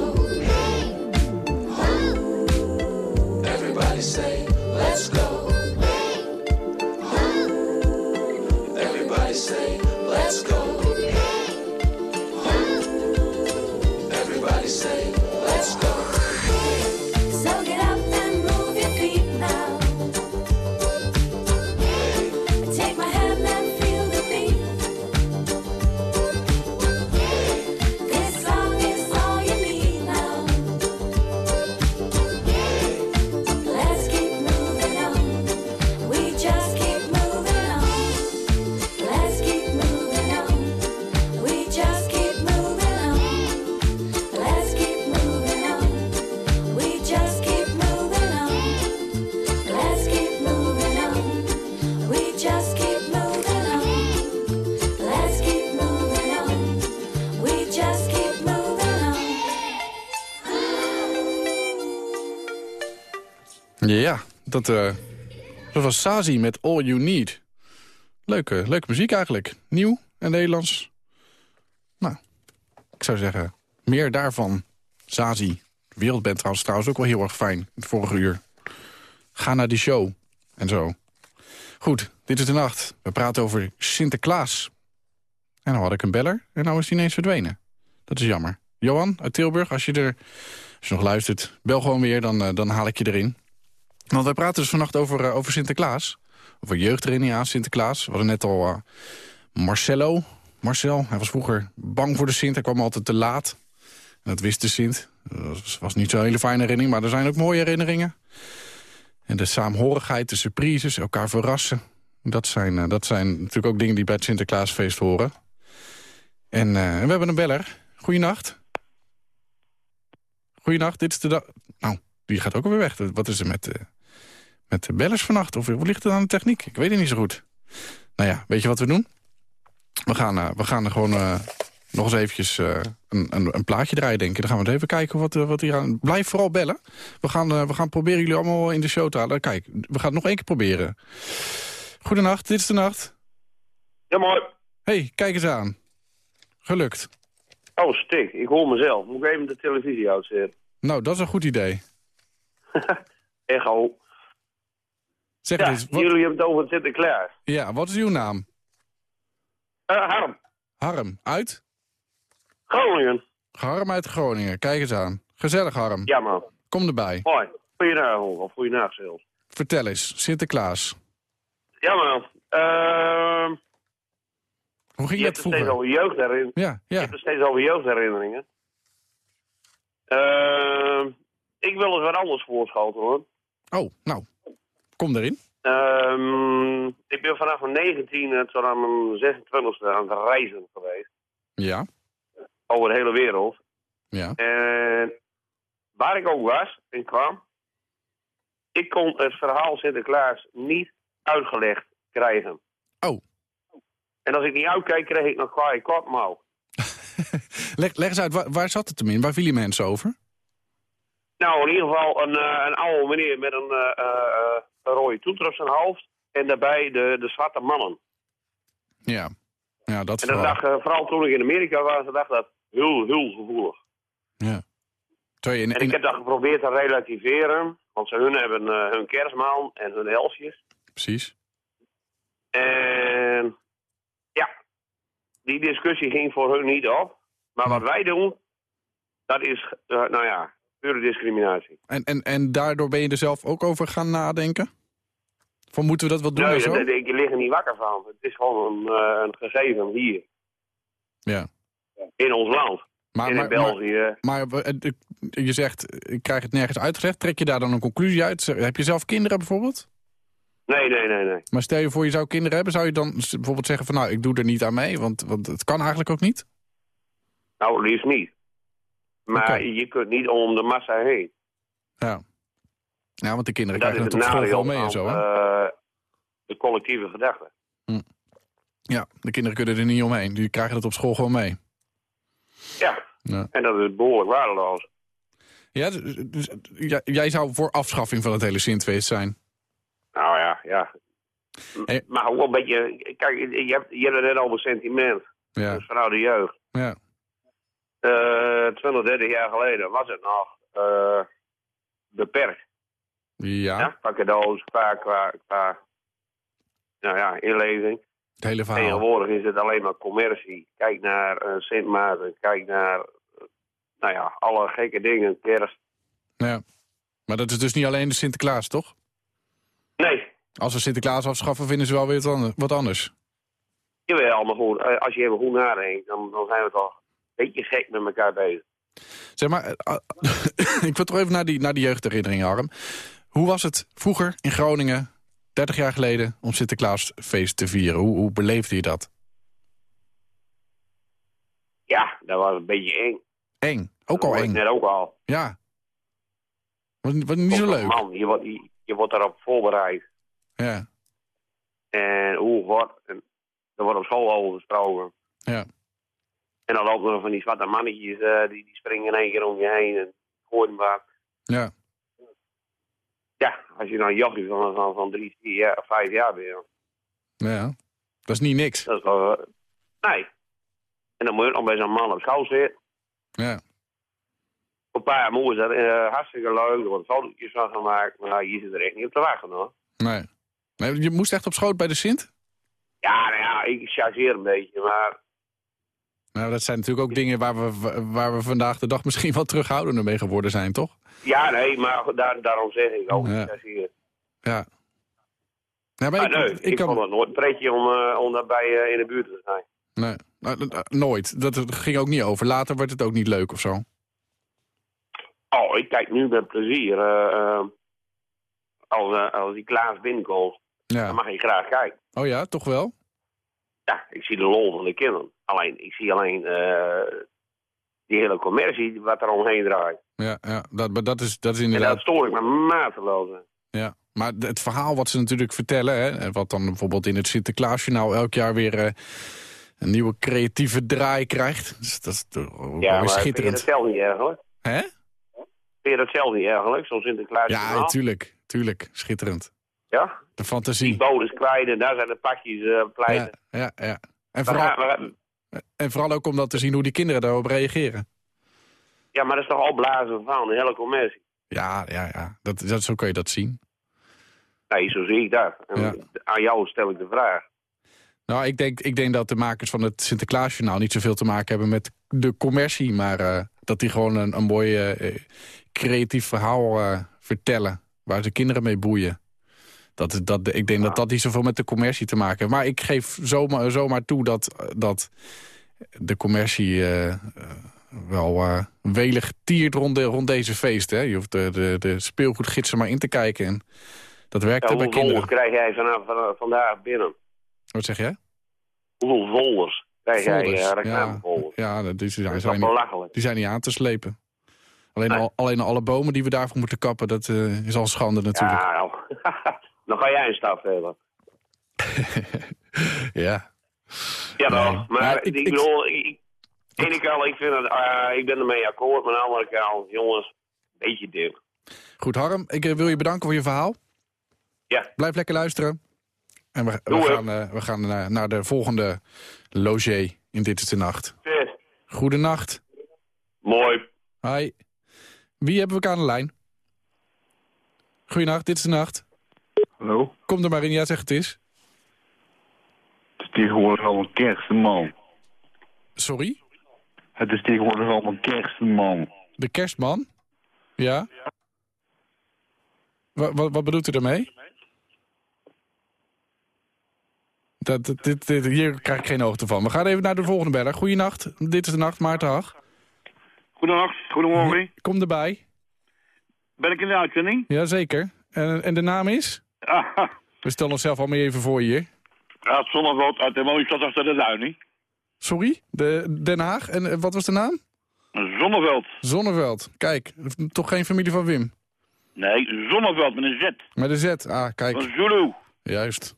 Dat, dat was Sazi met All You Need. Leuke, leuke muziek eigenlijk. Nieuw en Nederlands. Nou, ik zou zeggen, meer daarvan. Sazi. Wereldband trouwens, trouwens ook wel heel erg fijn. Het vorige uur. Ga naar die show. En zo. Goed, dit is de nacht. We praten over Sinterklaas. En dan had ik een beller en nou is hij ineens verdwenen. Dat is jammer. Johan uit Tilburg, als je, er, nog luistert, bel gewoon weer, dan, eh, dan haal ik je erin. Want wij praten dus vannacht over, eh, over Sinterklaas. Over jeugdherinneringen aan Sinterklaas. We hadden net al eh, Marcello. Marcel, hij was vroeger bang voor de Sint. Hij kwam altijd te laat. En dat wist de Sint. Dat was, niet zo'n hele fijne herinnering, maar er zijn ook mooie herinneringen. En de saamhorigheid, de surprises, elkaar verrassen. Dat zijn, eh, dat zijn natuurlijk ook dingen die bij het Sinterklaasfeest horen. En, we hebben een beller. Goeienacht. Goeienacht, dit is de dag... Nou, die gaat ook alweer weg. Wat is er met, met de bellers vannacht? Of hoe ligt het aan de techniek? Ik weet het niet zo goed. Nou ja, weet je wat we doen? We gaan, eh, we gaan er gewoon eh, nog eens eventjes eh, een, een, een plaatje draaien, denk ik. Dan gaan we eens even kijken wat, wat hier aan... Blijf vooral bellen. We gaan, we gaan proberen jullie allemaal in de show te halen. Kijk, we gaan het nog één keer proberen. Goedenacht, dit is de nacht. Ja, mooi. hey, kijk eens aan. Gelukt. Oh, stik. Ik hoor mezelf. Moet ik even de televisie uitzetten? Nou, dat is een goed idee. *laughs* Echo. Zeg ja, eens, wat- jullie hebben het over Sinterklaas. Ja, wat is uw naam? Eh Harm. Harm, uit? Groningen. Harm uit Groningen, kijk eens aan. Gezellig, Harm. Ja, man. Kom erbij. Hoi. Goedenavond, of goedenacht zelfs. Vertel eens, Sinterklaas. Ja, man. Ehm Hoe ging je dat hebt het steeds vroeger? over jeugdherinneringen. Ja, Je ja. hebt het steeds over jeugdherinneringen. Ehm ik wil eens wat anders voorschoten, hoor. Oh, nou, kom erin. Ehm, ik ben vanaf mijn 19 tot aan mijn 26e aan het reizen geweest. Ja, Over de hele wereld. ja. En waar ik ook was en kwam, ik kon het verhaal Sinterklaas niet uitgelegd krijgen. Oh. En als ik niet uitkeek, kreeg ik nog kwaai kortmouw. *laughs* Leg, leg eens uit, waar, waar zat het hem in? Waar vielen mensen over? Nou, in ieder geval een, eh, een oude meneer met een, eh, eh, een rode toeter op zijn hoofd. En daarbij de, de zwarte mannen. Ja, ja dat En dat vooral. dacht, eh, vooral toen ik in Amerika was, dacht dat heel, heel gevoelig. Ja. In, En ik heb dat geprobeerd te relativeren. Want ze hun hebben eh, hun kerstman en hun elsjes. Precies. En ja, die discussie ging voor hun niet op. Maar wat wij doen, dat is, eh, nou ja, pure discriminatie. En, en, en daardoor ben je er zelf ook over gaan nadenken? Van moeten we dat wel doen en Nee, zo? ik lig er niet wakker van. Het is gewoon een, eh, een gegeven hier, Ja. in ons land. Maar, en maar, in België. Maar, maar, eh, eh, je zegt, ik krijg het nergens uitgelegd. Trek je daar dan een conclusie uit? Heb je zelf kinderen bijvoorbeeld? Nee, nee, nee, nee. Maar stel je voor je zou kinderen hebben, zou je dan bijvoorbeeld zeggen van nou, ik doe er niet aan mee, want, want het kan eigenlijk ook niet? Nou, liefst niet. Maar je kunt niet om de massa heen. Ja. Ja, want de kinderen Dat krijgen het het op school wel mee en zo, hè? eh, de collectieve gedachte. Ja, de kinderen kunnen er niet omheen. Die krijgen het op school gewoon mee. Ja, Ja, en dat is behoorlijk waardeloos. ja dus, dus- ja, jij zou voor afschaffing van het hele Sintfeest zijn. Nou ja, ja. Hey. Maar wel een beetje... Kijk, je hebt, je hebt het net over sentiment. Ja. Dus vanuit de jeugd. Ja. Eh 20, 30 jaar geleden was het nog eh, beperkt. Ja, Ja? Qua cadeaus, qua, qua, qua nou ja, inleving. het hele verhaal. Tegenwoordig is het alleen maar commercie. Kijk naar eh Sint Maarten, kijk naar eh, nou ja, alle gekke dingen, kerst. Ja. Maar dat is dus niet alleen de Sinterklaas, toch? Nee, Als we Sinterklaas afschaffen, vinden ze wel weer wat ander- wat anders. jawel, maar goed, eh, als je even goed nadenkt, dan, dan zijn we toch beetje gek met elkaar bezig. Zeg maar, eh, *laughs* ik wil toch even naar die, naar die jeugdherinneringen, Harm. Hoe was het vroeger in Groningen, 30 jaar geleden, om Sinterklaasfeest te vieren? Hoe, hoe beleefde je dat? Ja, dat was een beetje eng. Eng, ook al Dat eng. Net ook al. Ja. Was, was niet zo leuk. Man, je wordt, je, je wordt erop voorbereid. Ja, En hoe en er wordt op school over gesproken. ja. En dan lopen er van die zwarte mannetjes, eh, die, die springen in één keer om je heen en gooien wat. Ja. Ja, als je dan een jochie van, van, van drie, vier jaar, vijf jaar bent. ja. Ja, dat is niet niks. Dat is wel... eh, nee. En dan moet je nog bij zo'n man op school zitten. Ja. Een paar moe is dat eh, hartstikke leuk. Er worden fotootjes van gemaakt. Maar nou, hier zit er echt niet op te wachten hoor. Nee. nee. Je moest echt op schoot bij de Sint? Ja, nou ja, ik chargeer een beetje. Maar Nou, dat zijn natuurlijk ook dingen waar we, waar we vandaag de dag misschien wel terughoudender mee geworden zijn, toch? ja, nee, maar daar, daarom zeg ik ook. Ja. Chargeer. Ja. Maar Maar ik, nee, ik, ik, kan... vond het nooit een pretje om, eh, om daarbij eh, in de buurt te zijn. Nee, nou, dat- dat- nooit. Dat dat ging ook niet over. Later werd het ook niet leuk of zo. Oh, ik kijk nu met plezier. eh, eh, als, eh, als die Klaas binnenkomt, Ja. dan mag je graag kijken. Oh ja, toch wel? Ja, ik zie de lol van de kinderen. Alleen, ik zie alleen eh, die hele commercie wat er omheen draait. Ja, ja dat, maar dat is, dat is En inderdaad... dat stoor ik me mateloos. Ja. Maar het verhaal wat ze natuurlijk vertellen... Hè, en wat dan bijvoorbeeld in het Sinterklaasjournaal elk jaar weer... eh, een nieuwe creatieve draai krijgt. Dus dat is Ja, maar vind je schitterend. dat zelf niet erg hoor? Hè? Vind je dat zelf niet ergelijk, zo'n Sinterklaas? Ja, natuurlijk. Tuurlijk. Schitterend. Ja? De fantasie. Die bodes kwijt en daar zijn de pakjes eh pleiten. Ja, ja, ja. En vooral, en vooral ook om dat te zien hoe die kinderen daarop reageren. ja, maar dat is toch al blazen van, de hele commercie. Ja, ja, ja. Dat, dat, zo kun je dat zien. Nee, zo zie ik dat. Ja. Aan jou stel ik de vraag. Nou, ik denk, ik denk dat de makers van het Sinterklaasjournaal niet zoveel te maken hebben met de commercie. Maar eh, dat die gewoon een, een mooi eh, creatief verhaal eh, vertellen. Waar ze kinderen mee boeien. Dat, dat, ik denk dat dat niet zoveel met de commercie te maken heeft. Maar ik geef zomaar, zomaar toe dat, dat de commercie eh, eh, wel eh, welig tiert rond, de, rond deze feest. Hè? Je hoeft de, de, de speelgoedgidsen maar in te kijken. En dat werkt Ja, er bij kinderen. krijg jij vanaf, vanaf vandaag binnen? Wat zeg jij? Hoeveel volgers krijg jij uh, ja, ja, die, zijn, niet, die zijn niet aan te slepen. Alleen, al, alleen alle bomen die we daarvoor moeten kappen, dat eh, is al schande natuurlijk. Ja, nou, *laughs* dan ga jij een stap verder. *laughs* Ja. Ja, wel. Nee. Maar Maar ik, ik- bedoel, ik, ik, kant, ik, vind het, eh, ik ben ermee akkoord, maar aan de andere kant, jongens, een beetje dik. Goed, Harm, ik eh, wil je bedanken voor je verhaal. Ja. Blijf lekker luisteren. En we, gaan, eh, we gaan naar, naar de volgende logé in Dit is de Nacht. Yes. Goedenacht. Mooi. Hi. Wie hebben we aan de lijn? Goedenacht, Dit is de Nacht. Hallo? Kom er maar in, ja zeg het is. Het is tegenwoordig al een kerstman. Sorry? Het is tegenwoordig al een kerstman. De kerstman? Ja? Wat, wat, wat bedoelt u daarmee? Dat, dat- dit, dit, hier krijg ik geen hoogte van. We gaan even naar de volgende beller. Goeienacht, dit is de nacht, Maarten Hag. Goedenacht, goedemorgen. Kom erbij. Ben ik in de uitzending? Jazeker. En, en de naam is? *laughs* We stellen onszelf al mee even voor hier. uit Zonneveld, uit de mooie stad achter de Duin, Sorry? De, Den Haag. En eh, wat was de naam? Zonneveld. Zonneveld. Kijk, toch geen familie van Wim. Nee, Zonneveld met een Z. Met de Z. Ah, kijk. Van Zulu. Juist.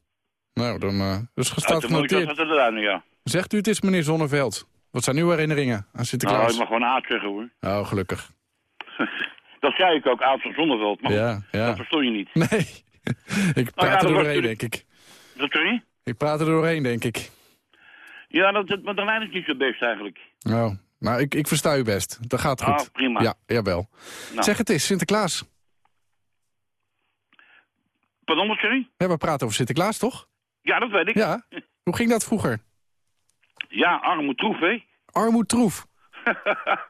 Nou, dan uh, dus Uit staat de mooie stad genoteerd. de Duin, ja. Zegt u het is meneer Zonneveld. Wat zijn uw herinneringen aan Nou, Sinterklaas? ik mag gewoon Aad zeggen, hoor. Oh, gelukkig. *laughs* Dat zei ik ook, Aad van Zonneveld. Maar Ja, ja. dat verstond je niet. Nee. *laughs* ik praat Nou ja, er doorheen, denk ik. Dat sorry? Ik praat er doorheen, denk ik. Ja, dat, dat, maar de lijn is niet zo best eigenlijk. Oh, nou, ik, ik versta u best. Dat gaat goed. Ah, prima. Ja, jawel. Nou. Zeg het eens, Sinterklaas. Pardon, sorry? Ja, we praten over Sinterklaas, toch? Ja, dat weet ik. Ja. Hoe ging dat vroeger? *laughs* Ja, armoe troef, hè? Armoed troef. *laughs*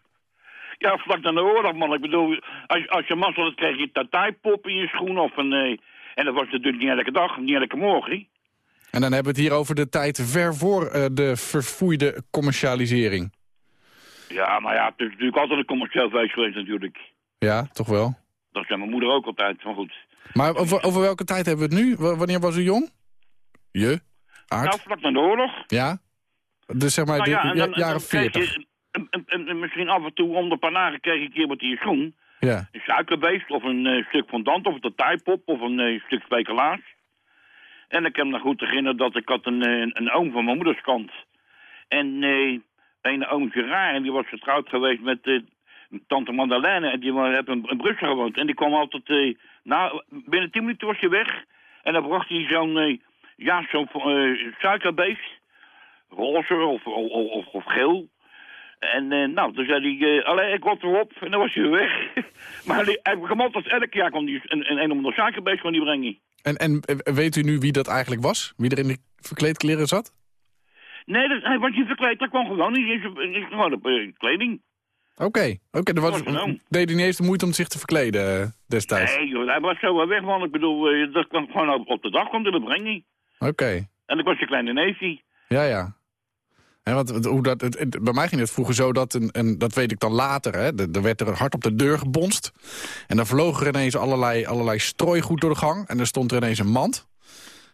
Ja, vlak na de oorlog, man. Ik bedoel, als, als je mazzel had, kreeg je een tataaipop in je schoen of een... en dat was natuurlijk niet elke dag, niet elke morgen. En dan hebben we het hier over de tijd ver voor eh, de verfoeide commercialisering. Ja, maar ja, het is natuurlijk altijd een commercieel feest geweest natuurlijk. Ja, toch wel. Dat zei mijn moeder ook altijd, maar goed. Maar over, over welke tijd hebben we het nu? W- wanneer was u jong? Je? Aard? Nou, vlak na de oorlog. Ja? Dus zeg maar Nou de ja, dan- jaren dan kreeg 40. je en, en, en- en misschien af en toe om de paar kreeg een keer wat in je schoen. Ja. Een suikerbeest of een eh, stuk fondant of een tataaipop of een eh, stuk speculaas. En ik heb nog goed herinneren dat ik had een, eh, een oom van mijn moeders kant. En een oom Gerard, en die was getrouwd geweest met tante Madeleine. En die heeft in, in Brussel gewoond. En die kwam altijd Nou, binnen tien minuten was hij weg. En dan bracht hij zo'n, ja, zo'n suikerbeest. Roze of, of, of geel. En eh, nou, toen zei hij, eh allee, ik rot erop. En dan was hij weg. *laughs* maar hij, altijd, elk jaar kwam hij een, een, een of ander suikerbeest kon die brengen. En, en eh, weet u nu wie dat eigenlijk was? Wie er in de verkleedkleren zat? Nee, dat, hij was niet verkleed. Dat kwam gewoon niet. in zijn- in- Gewoon op kleding. Oké, oké. een oom. deed hij niet eens de moeite om zich te verkleden destijds? Nee, joh, hij was zo wel weg, man. Ik bedoel, dat kwam gewoon op, op de dag kwam dat brengen. Oké, En ik was je kleine neefje. ja, ja. En wat, wat- hoe dat, het, het- bij mij ging het vroeger zo, dat, een, en dat weet ik dan later, hè, er er werd er hard op de deur gebonst. En dan vloog er ineens allerlei, allerlei strooigoed door de gang. En dan stond er ineens een mand.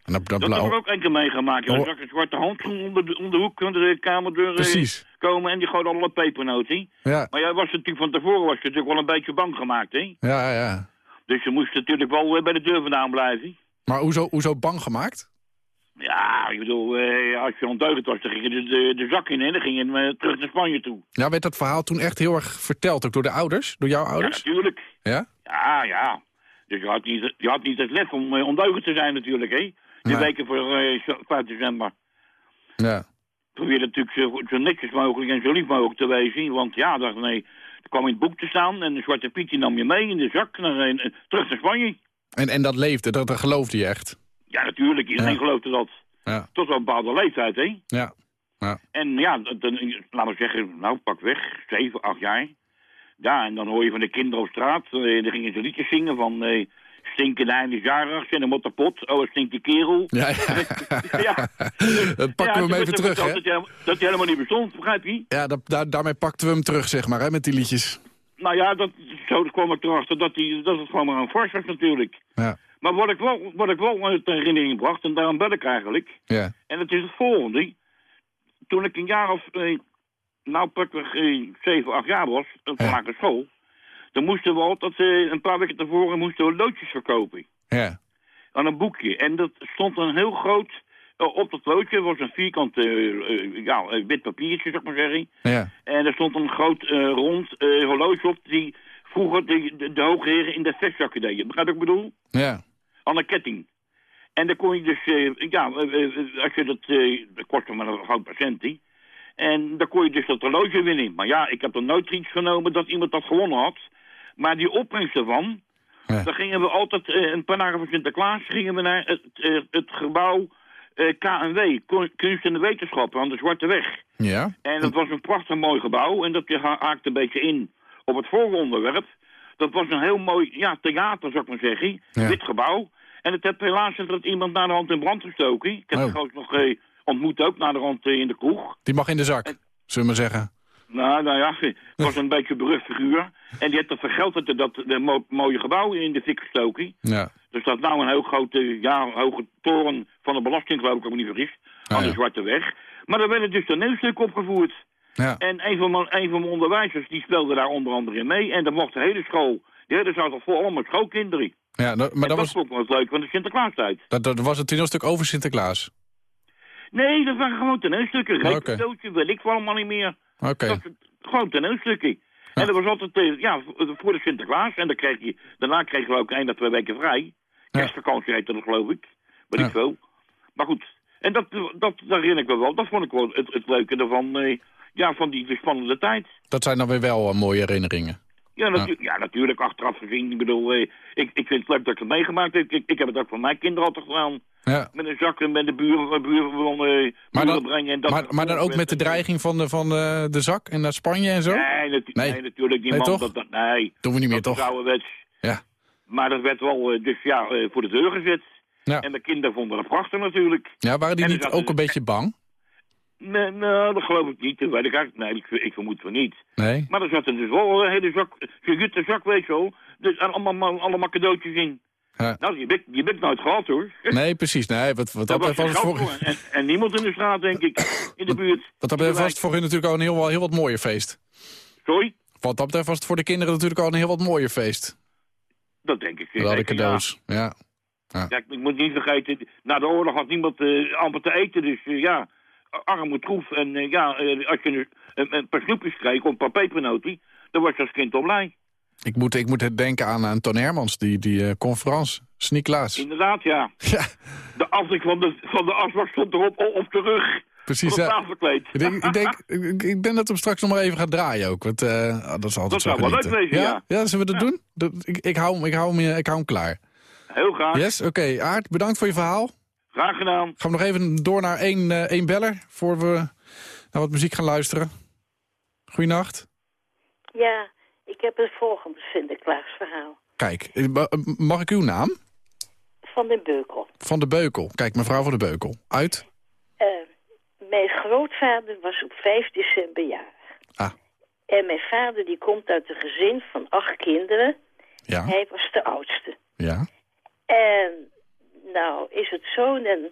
En dat, dat Dat ik ook keer meegemaakt. joh. Oh. Er zag een zwarte handschoen onder de, onder de hoek van de kamerdeur eh, Precies. komen en die gooide allerlei pepernoten. Ja, Maar jij was natuurlijk van tevoren was je natuurlijk wel een beetje bang gemaakt, hè? ja, ja. Dus je moest natuurlijk wel eh, bij de deur vandaan blijven. Maar hoezo, hoezo bang gemaakt? Ja, ik bedoel, eh, als je ondeugend was, dan ging je de, de, de zak in en dan ging je eh, terug naar Spanje toe. Ja, werd dat verhaal toen echt heel erg verteld, ook door de ouders? Door jouw Ja, ouders? natuurlijk. Ja? Ja, ja. Dus je had niet, je had niet het lef om uh, ondeugend te zijn natuurlijk, hè? De Nee. weken voor eh, zo- 5 december. Ja. Probeer natuurlijk zo, zo netjes mogelijk en zo lief mogelijk te wezen. Want ja, dacht nee, er kwam in het boek te staan en de Zwarte Piet die nam je mee in de zak naar, eh, terug naar Spanje. En, en dat leefde, dat, dat geloofde je echt? Ja, natuurlijk. Iedereen Ja. geloofde dat. Ja. Tot wel een bepaalde leeftijd, hè? Ja. ja. En ja, dan, laten we zeggen, nou, pak weg, zeven, acht jaar. Ja, en dan hoor je van de kinderen op straat, eh, dan gingen ze liedjes zingen van... Eh, Stinken einde jarig, en een motterpot, oh, stinkt die kerel. Ja, ja. *laughs* *laughs* Dan pakken we hem even er terug, hè? Dat hij, helemaal- dat hij helemaal niet bestond, begrijp je? Ja, dat, daar, daarmee pakten we hem terug, zeg maar, hè, met die liedjes. Nou ja, dat, zo kwam ik erachter dat, hij, dat het gewoon maar een fors was natuurlijk. Ja. Maar wat ik wel, wat ik wel uit de herinnering bracht, en daarom bel ik eigenlijk... Ja. En het is het volgende. Toen ik een jaar of, eh, nou pakweg eh, zeven, acht jaar was, op de lagere school... dan moesten we altijd, eh, een paar weken tevoren, moesten we loodjes verkopen. Ja. Aan een boekje. En dat stond een heel groot... eh, op dat loodje was een vierkant eh, eh, ja, wit papiertje, zeg maar zeggen. Ja. En er stond een groot rond eh, horloge op die vroeger de, de, de hoge heren in de vestzakken deden. Begrijp ik bedoel? Ja. Aan een ketting. En dan kon je dus, eh, ja, eh, eh, als je dat, dat kostte maar een groot patiëntie. En dan kon je dus dat horloge winnen. Maar ja, ik heb er nooit iets genomen dat iemand dat gewonnen had. Maar die opbrengst ervan, dan gingen we altijd, een paar dagen van Sinterklaas, gingen we naar het, het gebouw KNW, Kun- Kunst en de Wetenschappen, aan de Zwarte Weg. Ja. En dat was een prachtig mooi gebouw. En dat ha- haakte een beetje in op het vorige onderwerp. Dat was een heel mooi ja, theater, zou ik maar zeggen. Ja. Wit gebouw. En het heeft helaas dat iemand naar de hand in brand gestoken. Ik heb Oh. hem ook nog eh, ontmoet ook naar de hand eh, in de kroeg. Die mag in de zak, zullen we maar zeggen. Nou, nou ja, het was een beetje een berucht figuur. En die heeft dat vergeld dat dat de mo- mooie gebouw in de fik gestoken. Ja. Er staat nou een heel grote, ja, hoge toren van de belasting, geloof ik, als ik me niet vergis. aan de Zwarte Weg. Maar er werden dus toneelstukken opgevoerd. Ja. En een van, mijn, een van mijn onderwijzers, die speelde daar onder andere in mee. En dan mocht de hele school, de hele zaal vol allemaal schoolkinderen. Ja, nou, maar en dat was, vond ik wel leuk van de Sinterklaastijd. dat, dat was het toneelstuk over Sinterklaas. Nee, dat waren gewoon toneelstukken. Oké. Rekenstootje, weet ik wel allemaal niet meer. Oké. Gewoon toneelstukken. En dat was altijd eh, ja, voor de Sinterklaas. En dan kreeg je, daarna kregen we ook één of twee weken vrij. Kerstvakantie heette dat, geloof ik. Ja. ik veel. Maar goed. En dat, dat, dat herinner ik me wel. Dat vond ik wel het, het leuke ervan. eh, ja, van die spannende tijd. Dat zijn dan weer wel eh, mooie herinneringen. Ja, natu- ja. natuurlijk, achteraf gezien. Ik bedoel, eh, ik, ik vind het leuk dat ik het meegemaakt heb. Ik, ik heb het ook van mijn kinderen altijd gedaan. Ja. Met een zak en met de buren, buren van eh Maar buren dan, brengen. En dat maar, maar dan ook met de dreiging van de, van de, de zak en naar Spanje en zo? Nee, natu- Nee. nee. natuurlijk niet, Nee, man. toch? Dat, dat, nee. Doen we niet meer, dat toch? ouderwets. Ja. Maar dat werd wel eh, dus ja, eh, voor de deur gezet. Ja. En mijn kinderen vonden het prachtig natuurlijk. Ja, waren die En niet ook een beetje bang? Nee, nou, dat geloof ik niet. Dat weet ik eigenlijk. Nee, ik, ik vermoed van niet. Nee? Maar er zat er dus wel een hele zak, jute zak, weet je wel. Dus en allemaal, allemaal cadeautjes in. Ja. Nou, ik, die heb ik nooit gehad, hoor. Nee, precies. Nee, wat, wat dat was het voor. En, en niemand in de straat, denk ik, *coughs* in de buurt. wat dat betreft was het voor hun natuurlijk al een heel, heel wat mooier feest. Sorry? Wat dat betreft was het voor de kinderen natuurlijk al een heel wat mooier feest. Dat denk ik. Met al die zeker, ja. cadeaus. Ja. Ja, ik, moet niet vergeten, na de oorlog had niemand eh, amper te eten. Dus eh, ja, arme troef. En eh, ja, eh, als je een, paar snoepjes kreeg of een paar pepernoten, dan was je als kind al blij. Ik moet, ik moet denken aan, aan Toon Hermans, die, die eh conference. Sneeklaas. Inderdaad, ja. *laughs* De afdruk van de, van de asbak stond erop op de rug. Precies, ja. Ik denk, ik, denk, ik, ik denk dat we hem straks nog maar even gaan draaien ook. Want ah, dat is altijd Dat zo zou wel leuk wezen, ja. ja. zullen we dat doen? Dat, ik, ik, hou hem, ik, hou hem, ik hou hem klaar. Heel graag. Yes, oké. Aart, bedankt voor je verhaal. Graag gedaan. Gaan we nog even door naar één, eh, één beller... voor we naar wat muziek gaan luisteren. Goeienacht. Ja, ik heb het volgende Sinterklaasverhaal. Kijk, eh, ma- mag ik uw naam? Van de Beukel. Van de Beukel. Kijk, mevrouw van de Beukel. Uit? Eh, mijn grootvader was op 5 december jarig. Ah. En mijn vader die komt uit een gezin van acht kinderen. Ja. Hij was de oudste. Ja. En nou is het zo, dan,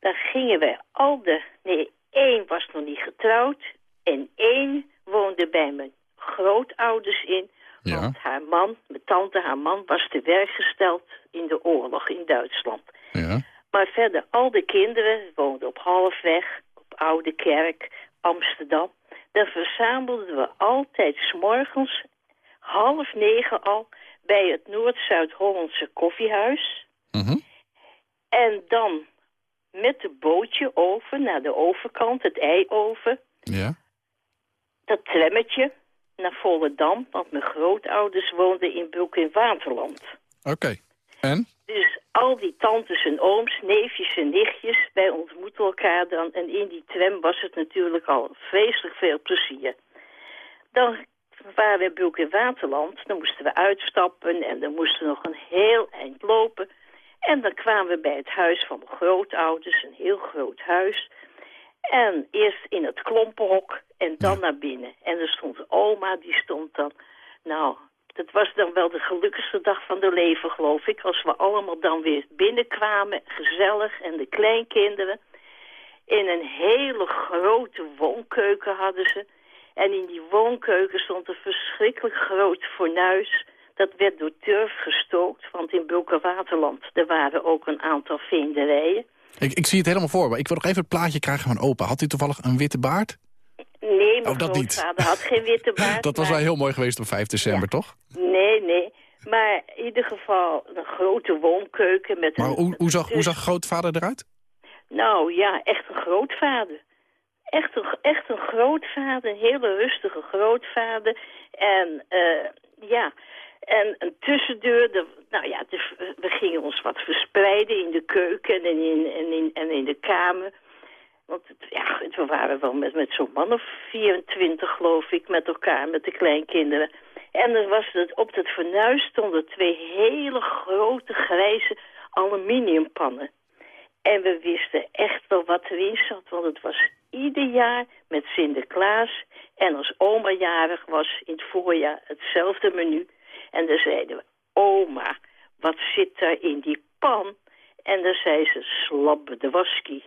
dan gingen wij al de... Nee, één was nog niet getrouwd. En één woonde bij mijn grootouders in. Ja. Want haar man, mijn tante, haar man, was te werk gesteld in de oorlog in Duitsland. Ja. Maar verder, al de kinderen woonden op Halfweg, op Oude Kerk, Amsterdam. Dan verzamelden we altijd s'morgens, half negen al, bij het Noord-Zuid-Hollandse koffiehuis. Mhm. En dan met de bootje over naar de overkant, het ei-over. Ja. Dat trammetje naar Volendam, want mijn grootouders woonden in Broek in Waterland. Oké. En? Dus al die tantes en ooms, neefjes en nichtjes, wij ontmoeten elkaar dan. En in die tram was het natuurlijk al vreselijk veel plezier. Dan waren we in Broek in Waterland, dan moesten we uitstappen en dan moesten we nog een heel eind lopen. En dan kwamen we bij het huis van mijn grootouders, een heel groot huis. En eerst in het klompenhok en dan naar binnen. En er stond oma, die stond dan... Nou, dat was dan wel de gelukkigste dag van de leven, geloof ik. Als we allemaal dan weer binnenkwamen, gezellig. En de kleinkinderen. In een hele grote woonkeuken hadden ze. En in die woonkeuken stond een verschrikkelijk groot fornuis. Dat werd door turf gestookt, want in Waterland er waren ook een aantal veenderijen. Ik, ik zie het helemaal voor me. Ik wil nog even het plaatje krijgen van opa. Had hij toevallig een witte baard? Nee, mijn Oh, dat niet. grootvader had geen witte *laughs* baard. Dat was maar- wel heel mooi geweest op 5 december, toch? Nee, nee. Maar in ieder geval een grote woonkeuken met Maar een... hoe, hoe, zag, hoe zag grootvader eruit? Nou ja, echt een grootvader. Echt een, echt een grootvader, een hele rustige grootvader. En eh, ja, en een tussendeur. De, nou ja, we gingen ons wat verspreiden in de keuken en in, en in, en in de kamer. Want het, ja, we waren wel met, met zo'n man of 24, geloof ik, met elkaar, met de kleinkinderen. En er was het, op het fornuis stonden twee hele grote grijze aluminiumpannen. En we wisten echt wel wat erin zat, want het was ieder jaar met Sinterklaas. En als oma jarig was in het voorjaar hetzelfde menu. En dan zeiden we, oma, wat zit daar in die pan? En dan zei ze, slabbe de waski.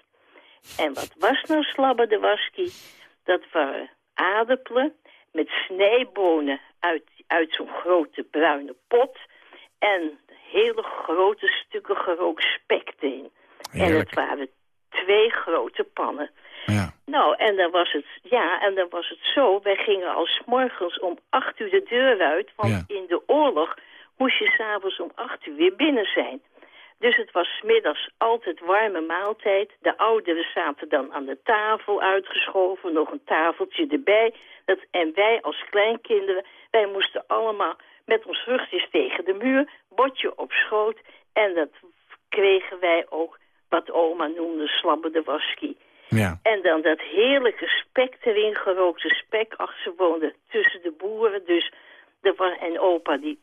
En wat was nou slabbe de waski? Dat waren aardappelen met snijbonen uit, uit zo'n grote bruine pot. En hele grote stukken gerookt spek erin. En het waren twee grote pannen. Nou, en dan was het, ja, en dan was het zo, wij gingen al 's morgens om acht uur de deur uit, want in de oorlog moest je s'avonds om acht uur weer binnen zijn. Dus het was middags altijd warme maaltijd. De ouderen zaten dan aan de tafel uitgeschoven, nog een tafeltje erbij. Dat, en wij als kleinkinderen, wij moesten allemaal met ons rugjes tegen de muur, bordje op schoot. En dat kregen wij ook wat oma noemde slabbe de waski. Ja. En dan dat heerlijke spek erin, gerookte spek. Ach, ze woonden tussen de boeren. Dus er was, en opa die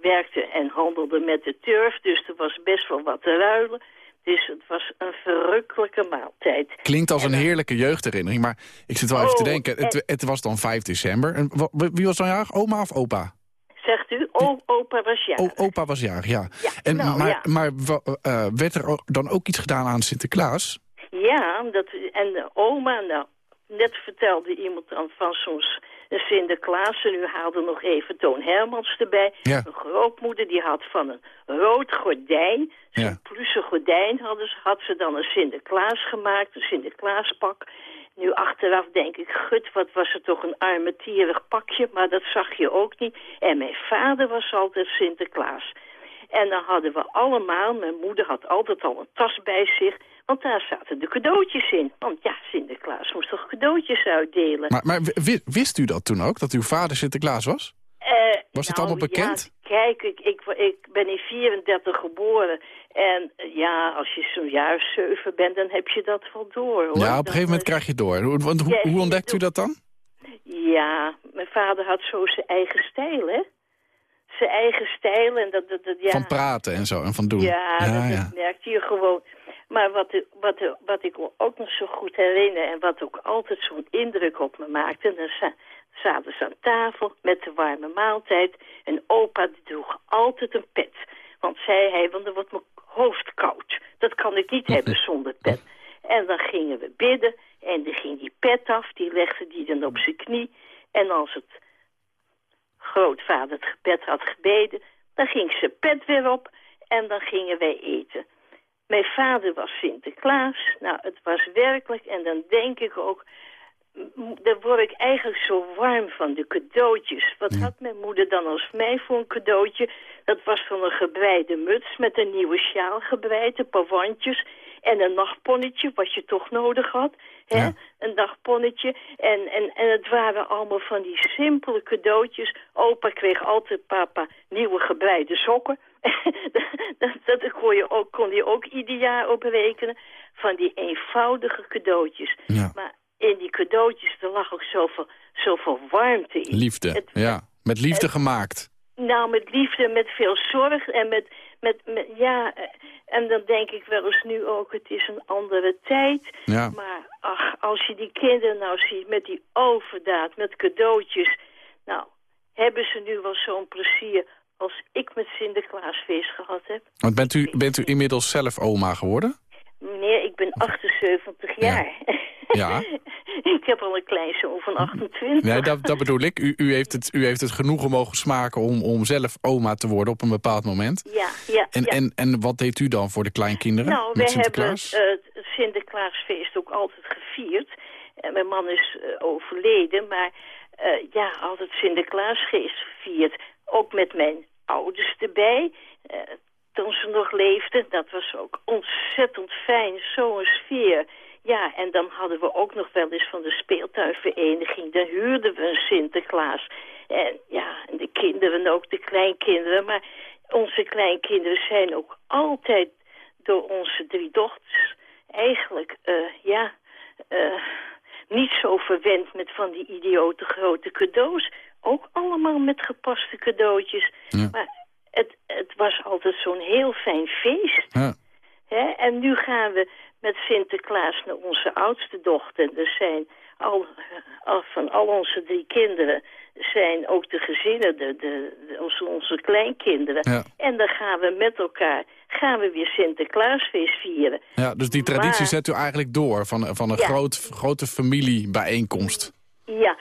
werkte en handelde met de turf. Dus er was best wel wat te ruilen. Dus het was een verrukkelijke maaltijd. Klinkt als een heerlijke jeugdherinnering, maar ik zit wel even Oh, te denken. Het, het was dan 5 december. En wie was dan jarig? Oma of opa? Zegt u, oh, opa was jarig. O, opa was jarig, ja. en, nou, maar ja. maar eh, werd er dan ook iets gedaan aan Sinterklaas? Ja, dat, en de oma, nou, net vertelde iemand dan van zo'n een Sinterklaas. En u haalde nog even Toon Hermans erbij. Ja. Een grootmoeder die had van een rood gordijn, zo'n Ja. pluche gordijn hadden ze, had ze dan een Sinterklaas gemaakt, een Sinterklaaspak. nu achteraf denk ik, gut, wat was het toch een armetierig pakje, maar dat zag je ook niet. En mijn vader was altijd Sinterklaas. En dan hadden we allemaal, mijn moeder had altijd al een tas bij zich, want daar zaten de cadeautjes in. Want ja, Sinterklaas moest toch cadeautjes uitdelen. Maar, maar wi- wist u dat toen ook, dat uw vader Sinterklaas was? Eh, Was het nou, allemaal bekend? Ja, kijk, ik, ik, ik ben in 34 geboren. En eh, ja, als je zo'n jaar of zeven bent, dan heb je dat wel door. Hoor. Ja, op een gegeven moment krijg je het door. Hoe- Want hoe, Ja, hoe ontdekt u dat dan? Ja, mijn vader had zo zijn eigen stijl, hè? Zijn eigen stijl en dat, dat, dat ja. Van praten en zo, en van doen. Ja, dat, ja, dat merkte je gewoon. Maar wat, wat, wat ik me ook nog zo goed herinner... en wat ook altijd zo'n indruk op me maakte... dan za- zaten ze aan tafel met de warme maaltijd... en opa die droeg altijd een pet. Want zei hij, want dan wordt mijn hoofd koud. Dat kan ik niet hebben *laughs* zonder pet. En dan gingen we bidden en dan ging die pet af. Die legde die dan op zijn knie. En als het grootvader het gebed had gebeden... dan ging zijn pet weer op en dan gingen wij eten. Mijn vader was Sinterklaas. Nou, het was werkelijk, en dan denk ik ook... Daar word ik eigenlijk zo warm van, de cadeautjes. Wat had mijn moeder dan als mij voor een cadeautje? Dat was dan een gebreide muts met een nieuwe sjaal gebreid, een paar wandjes... en een nachtponnetje, wat je toch nodig had. Hè? Een nachtponnetje. En, en, en het waren allemaal van die simpele cadeautjes. Opa kreeg altijd papa nieuwe gebreide sokken. *laughs* dat, dat, kon, je ook, kon je ook ieder jaar op rekenen. Van die eenvoudige cadeautjes. Maar in die cadeautjes, er lag ook zoveel, zoveel warmte in. Liefde, Het- ja. Met liefde gemaakt. nou, met liefde, met veel zorg en met, met, met ja, eh, en dan denk ik wel eens nu ook, het is een andere tijd. Ja. Maar ach, als je die kinderen nou ziet met die overdaad, met cadeautjes, nou, hebben ze nu wel zo'n plezier als ik met Sinterklaasfeest gehad heb. Want bent u, bent u inmiddels zelf oma geworden? Meneer, ik ben 78 jaar. Ja. *laughs* *laughs* ik heb al een kleinzoon van 28. Nee, dat, dat bedoel ik. U, u, heeft het, u heeft het genoegen mogen smaken om, om zelf oma te worden op een bepaald moment. Ja, ja, En, ja. en, en wat deed u dan voor de kleinkinderen Nou, met Sinterklaas? hebben eh, het Sinterklaasfeest ook altijd gevierd. En mijn man is eh, overleden, maar eh, ja, altijd Sinterklaasfeest gevierd. Ook met mijn ouders erbij. toen ze nog leefden, dat was ook ontzettend fijn, zo'n sfeer. Ja, en dan hadden we ook nog wel eens van de speeltuinvereniging, dan huurden we een Sinterklaas. En ja, en de kinderen ook, de kleinkinderen. Maar onze kleinkinderen zijn ook altijd door onze drie dochters eigenlijk, eh, ja, eh, niet zo verwend met van die idiote grote cadeaus. Ook allemaal met gepaste cadeautjes. Maar het, het was altijd zo'n heel fijn feest. Ja. En nu gaan we met Sinterklaas naar onze oudste dochter. Er zijn al, al van al onze drie kinderen zijn ook de gezinnen, de, de, de- onze, onze kleinkinderen. Ja. En dan gaan we met elkaar gaan we weer Sinterklaasfeest vieren. Ja, dus die traditie Maar- zet u eigenlijk door van, van een Ja. groot, grote familiebijeenkomst. Ja,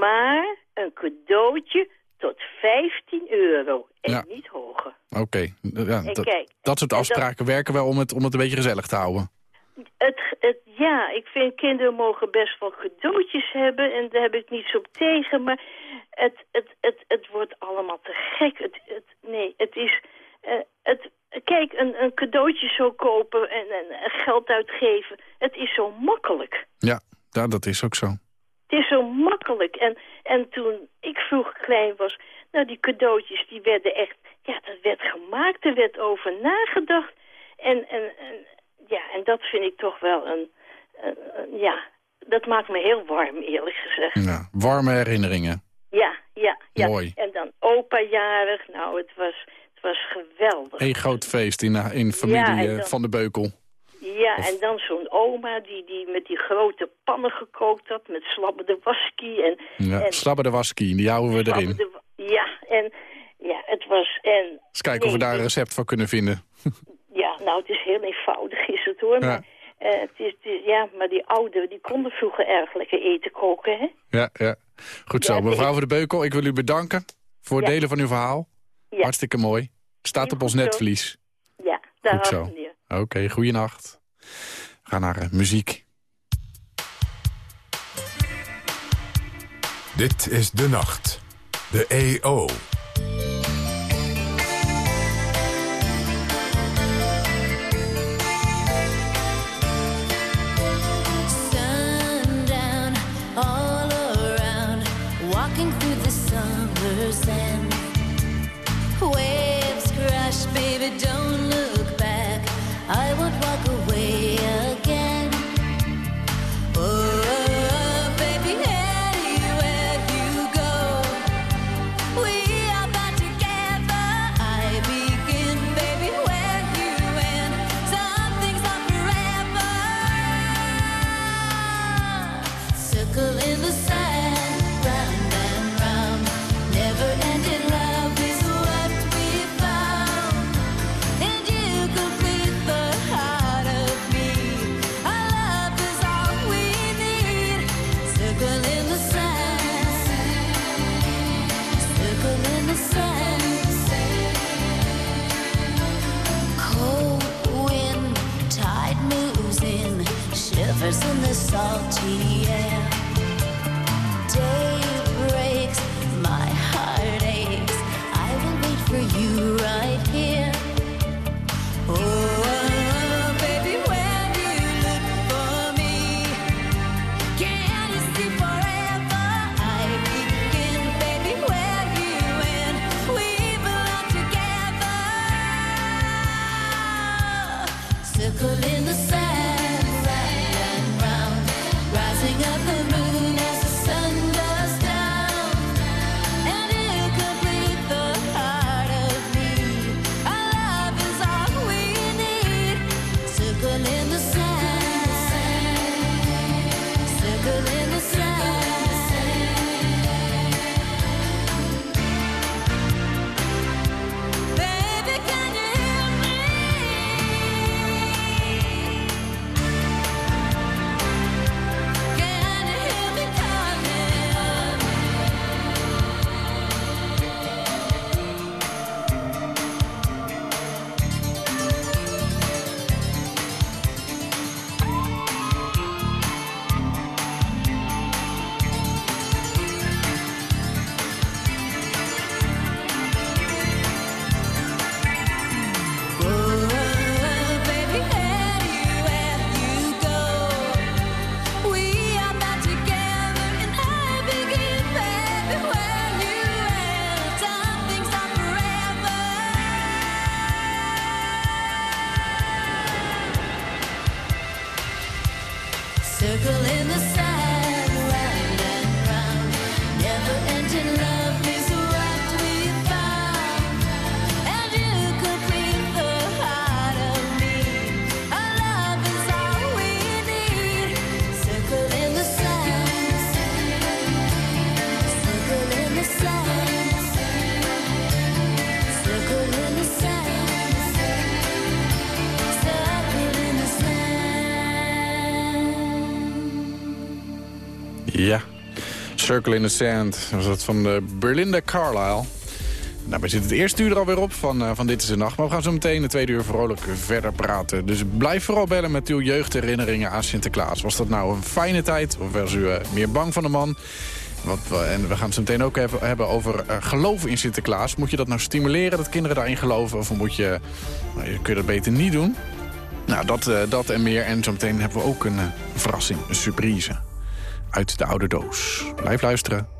maar een cadeautje tot 15 euro en Ja. niet hoger. Oké, ja, dat, kijk, dat soort en afspraken werken wel om het, om het een beetje gezellig te houden. Ja, ik vind kinderen mogen best wel cadeautjes hebben en daar heb ik niets op tegen, maar het, het, het, het wordt allemaal te gek. Het, het, nee, het is, eh, het, kijk, een, een cadeautje zo kopen en, en, geld uitgeven, het is zo makkelijk. Ja, ja, dat is ook zo. Het is zo makkelijk. En, en toen ik vroeger klein was, nou die cadeautjes die werden echt, ja dat werd gemaakt, er werd over nagedacht. En, en, en ja, en dat vind ik toch wel een, een- een- ja, dat maakt me heel warm eerlijk gezegd. Ja, warme herinneringen. Ja, ja, ja. Mooi. En dan opa jarig, nou het was, het was geweldig. Eén groot feest in, eh, in familie Ja, en eh, dan- van de Beukel. Ja, en dan zo'n oma die, die met die grote pannen gekookt had, met slabbe de waskie en... Ja, en Slabbe de Waskie, die houden we erin. De Ja, en ja, het was... En, Eens kijken of we daar een recept van kunnen vinden. *laughs* Ja, nou, het is heel eenvoudig is het hoor. Ja. Maar, eh, ja, maar die ouderen die konden vroeger ergelijke eten koken. Hè? Ja, ja. Goed zo. Mevrouw van de Beukel, ik wil u bedanken voor het delen van uw verhaal. Hartstikke mooi. Staat op ons netvlies. Ja, daar Goed zo. Oké, okay, goeienacht. We naar eh, muziek. Dit is De Nacht. De EO. Summer sand. Circle in the Sand. Dat was dat van de Berlinda Carlisle. Daarbij zit het eerste uur er alweer op van, eh, van Dit is de Nacht. Maar we gaan zo meteen de tweede uur vrolijk verder praten. Dus blijf vooral bellen met uw jeugdherinneringen aan Sinterklaas. Was dat nou een fijne tijd of was u eh, meer bang van de man? Wat en we gaan het zo meteen ook hebben over eh, geloven in Sinterklaas. Moet je dat nou stimuleren, dat kinderen daarin geloven? Of moet je, nou, kun je dat beter niet doen? Nou, dat, eh, dat en meer. En zo meteen hebben we ook een eh, verrassing, een surprise. Uit de oude doos. Blijf luisteren.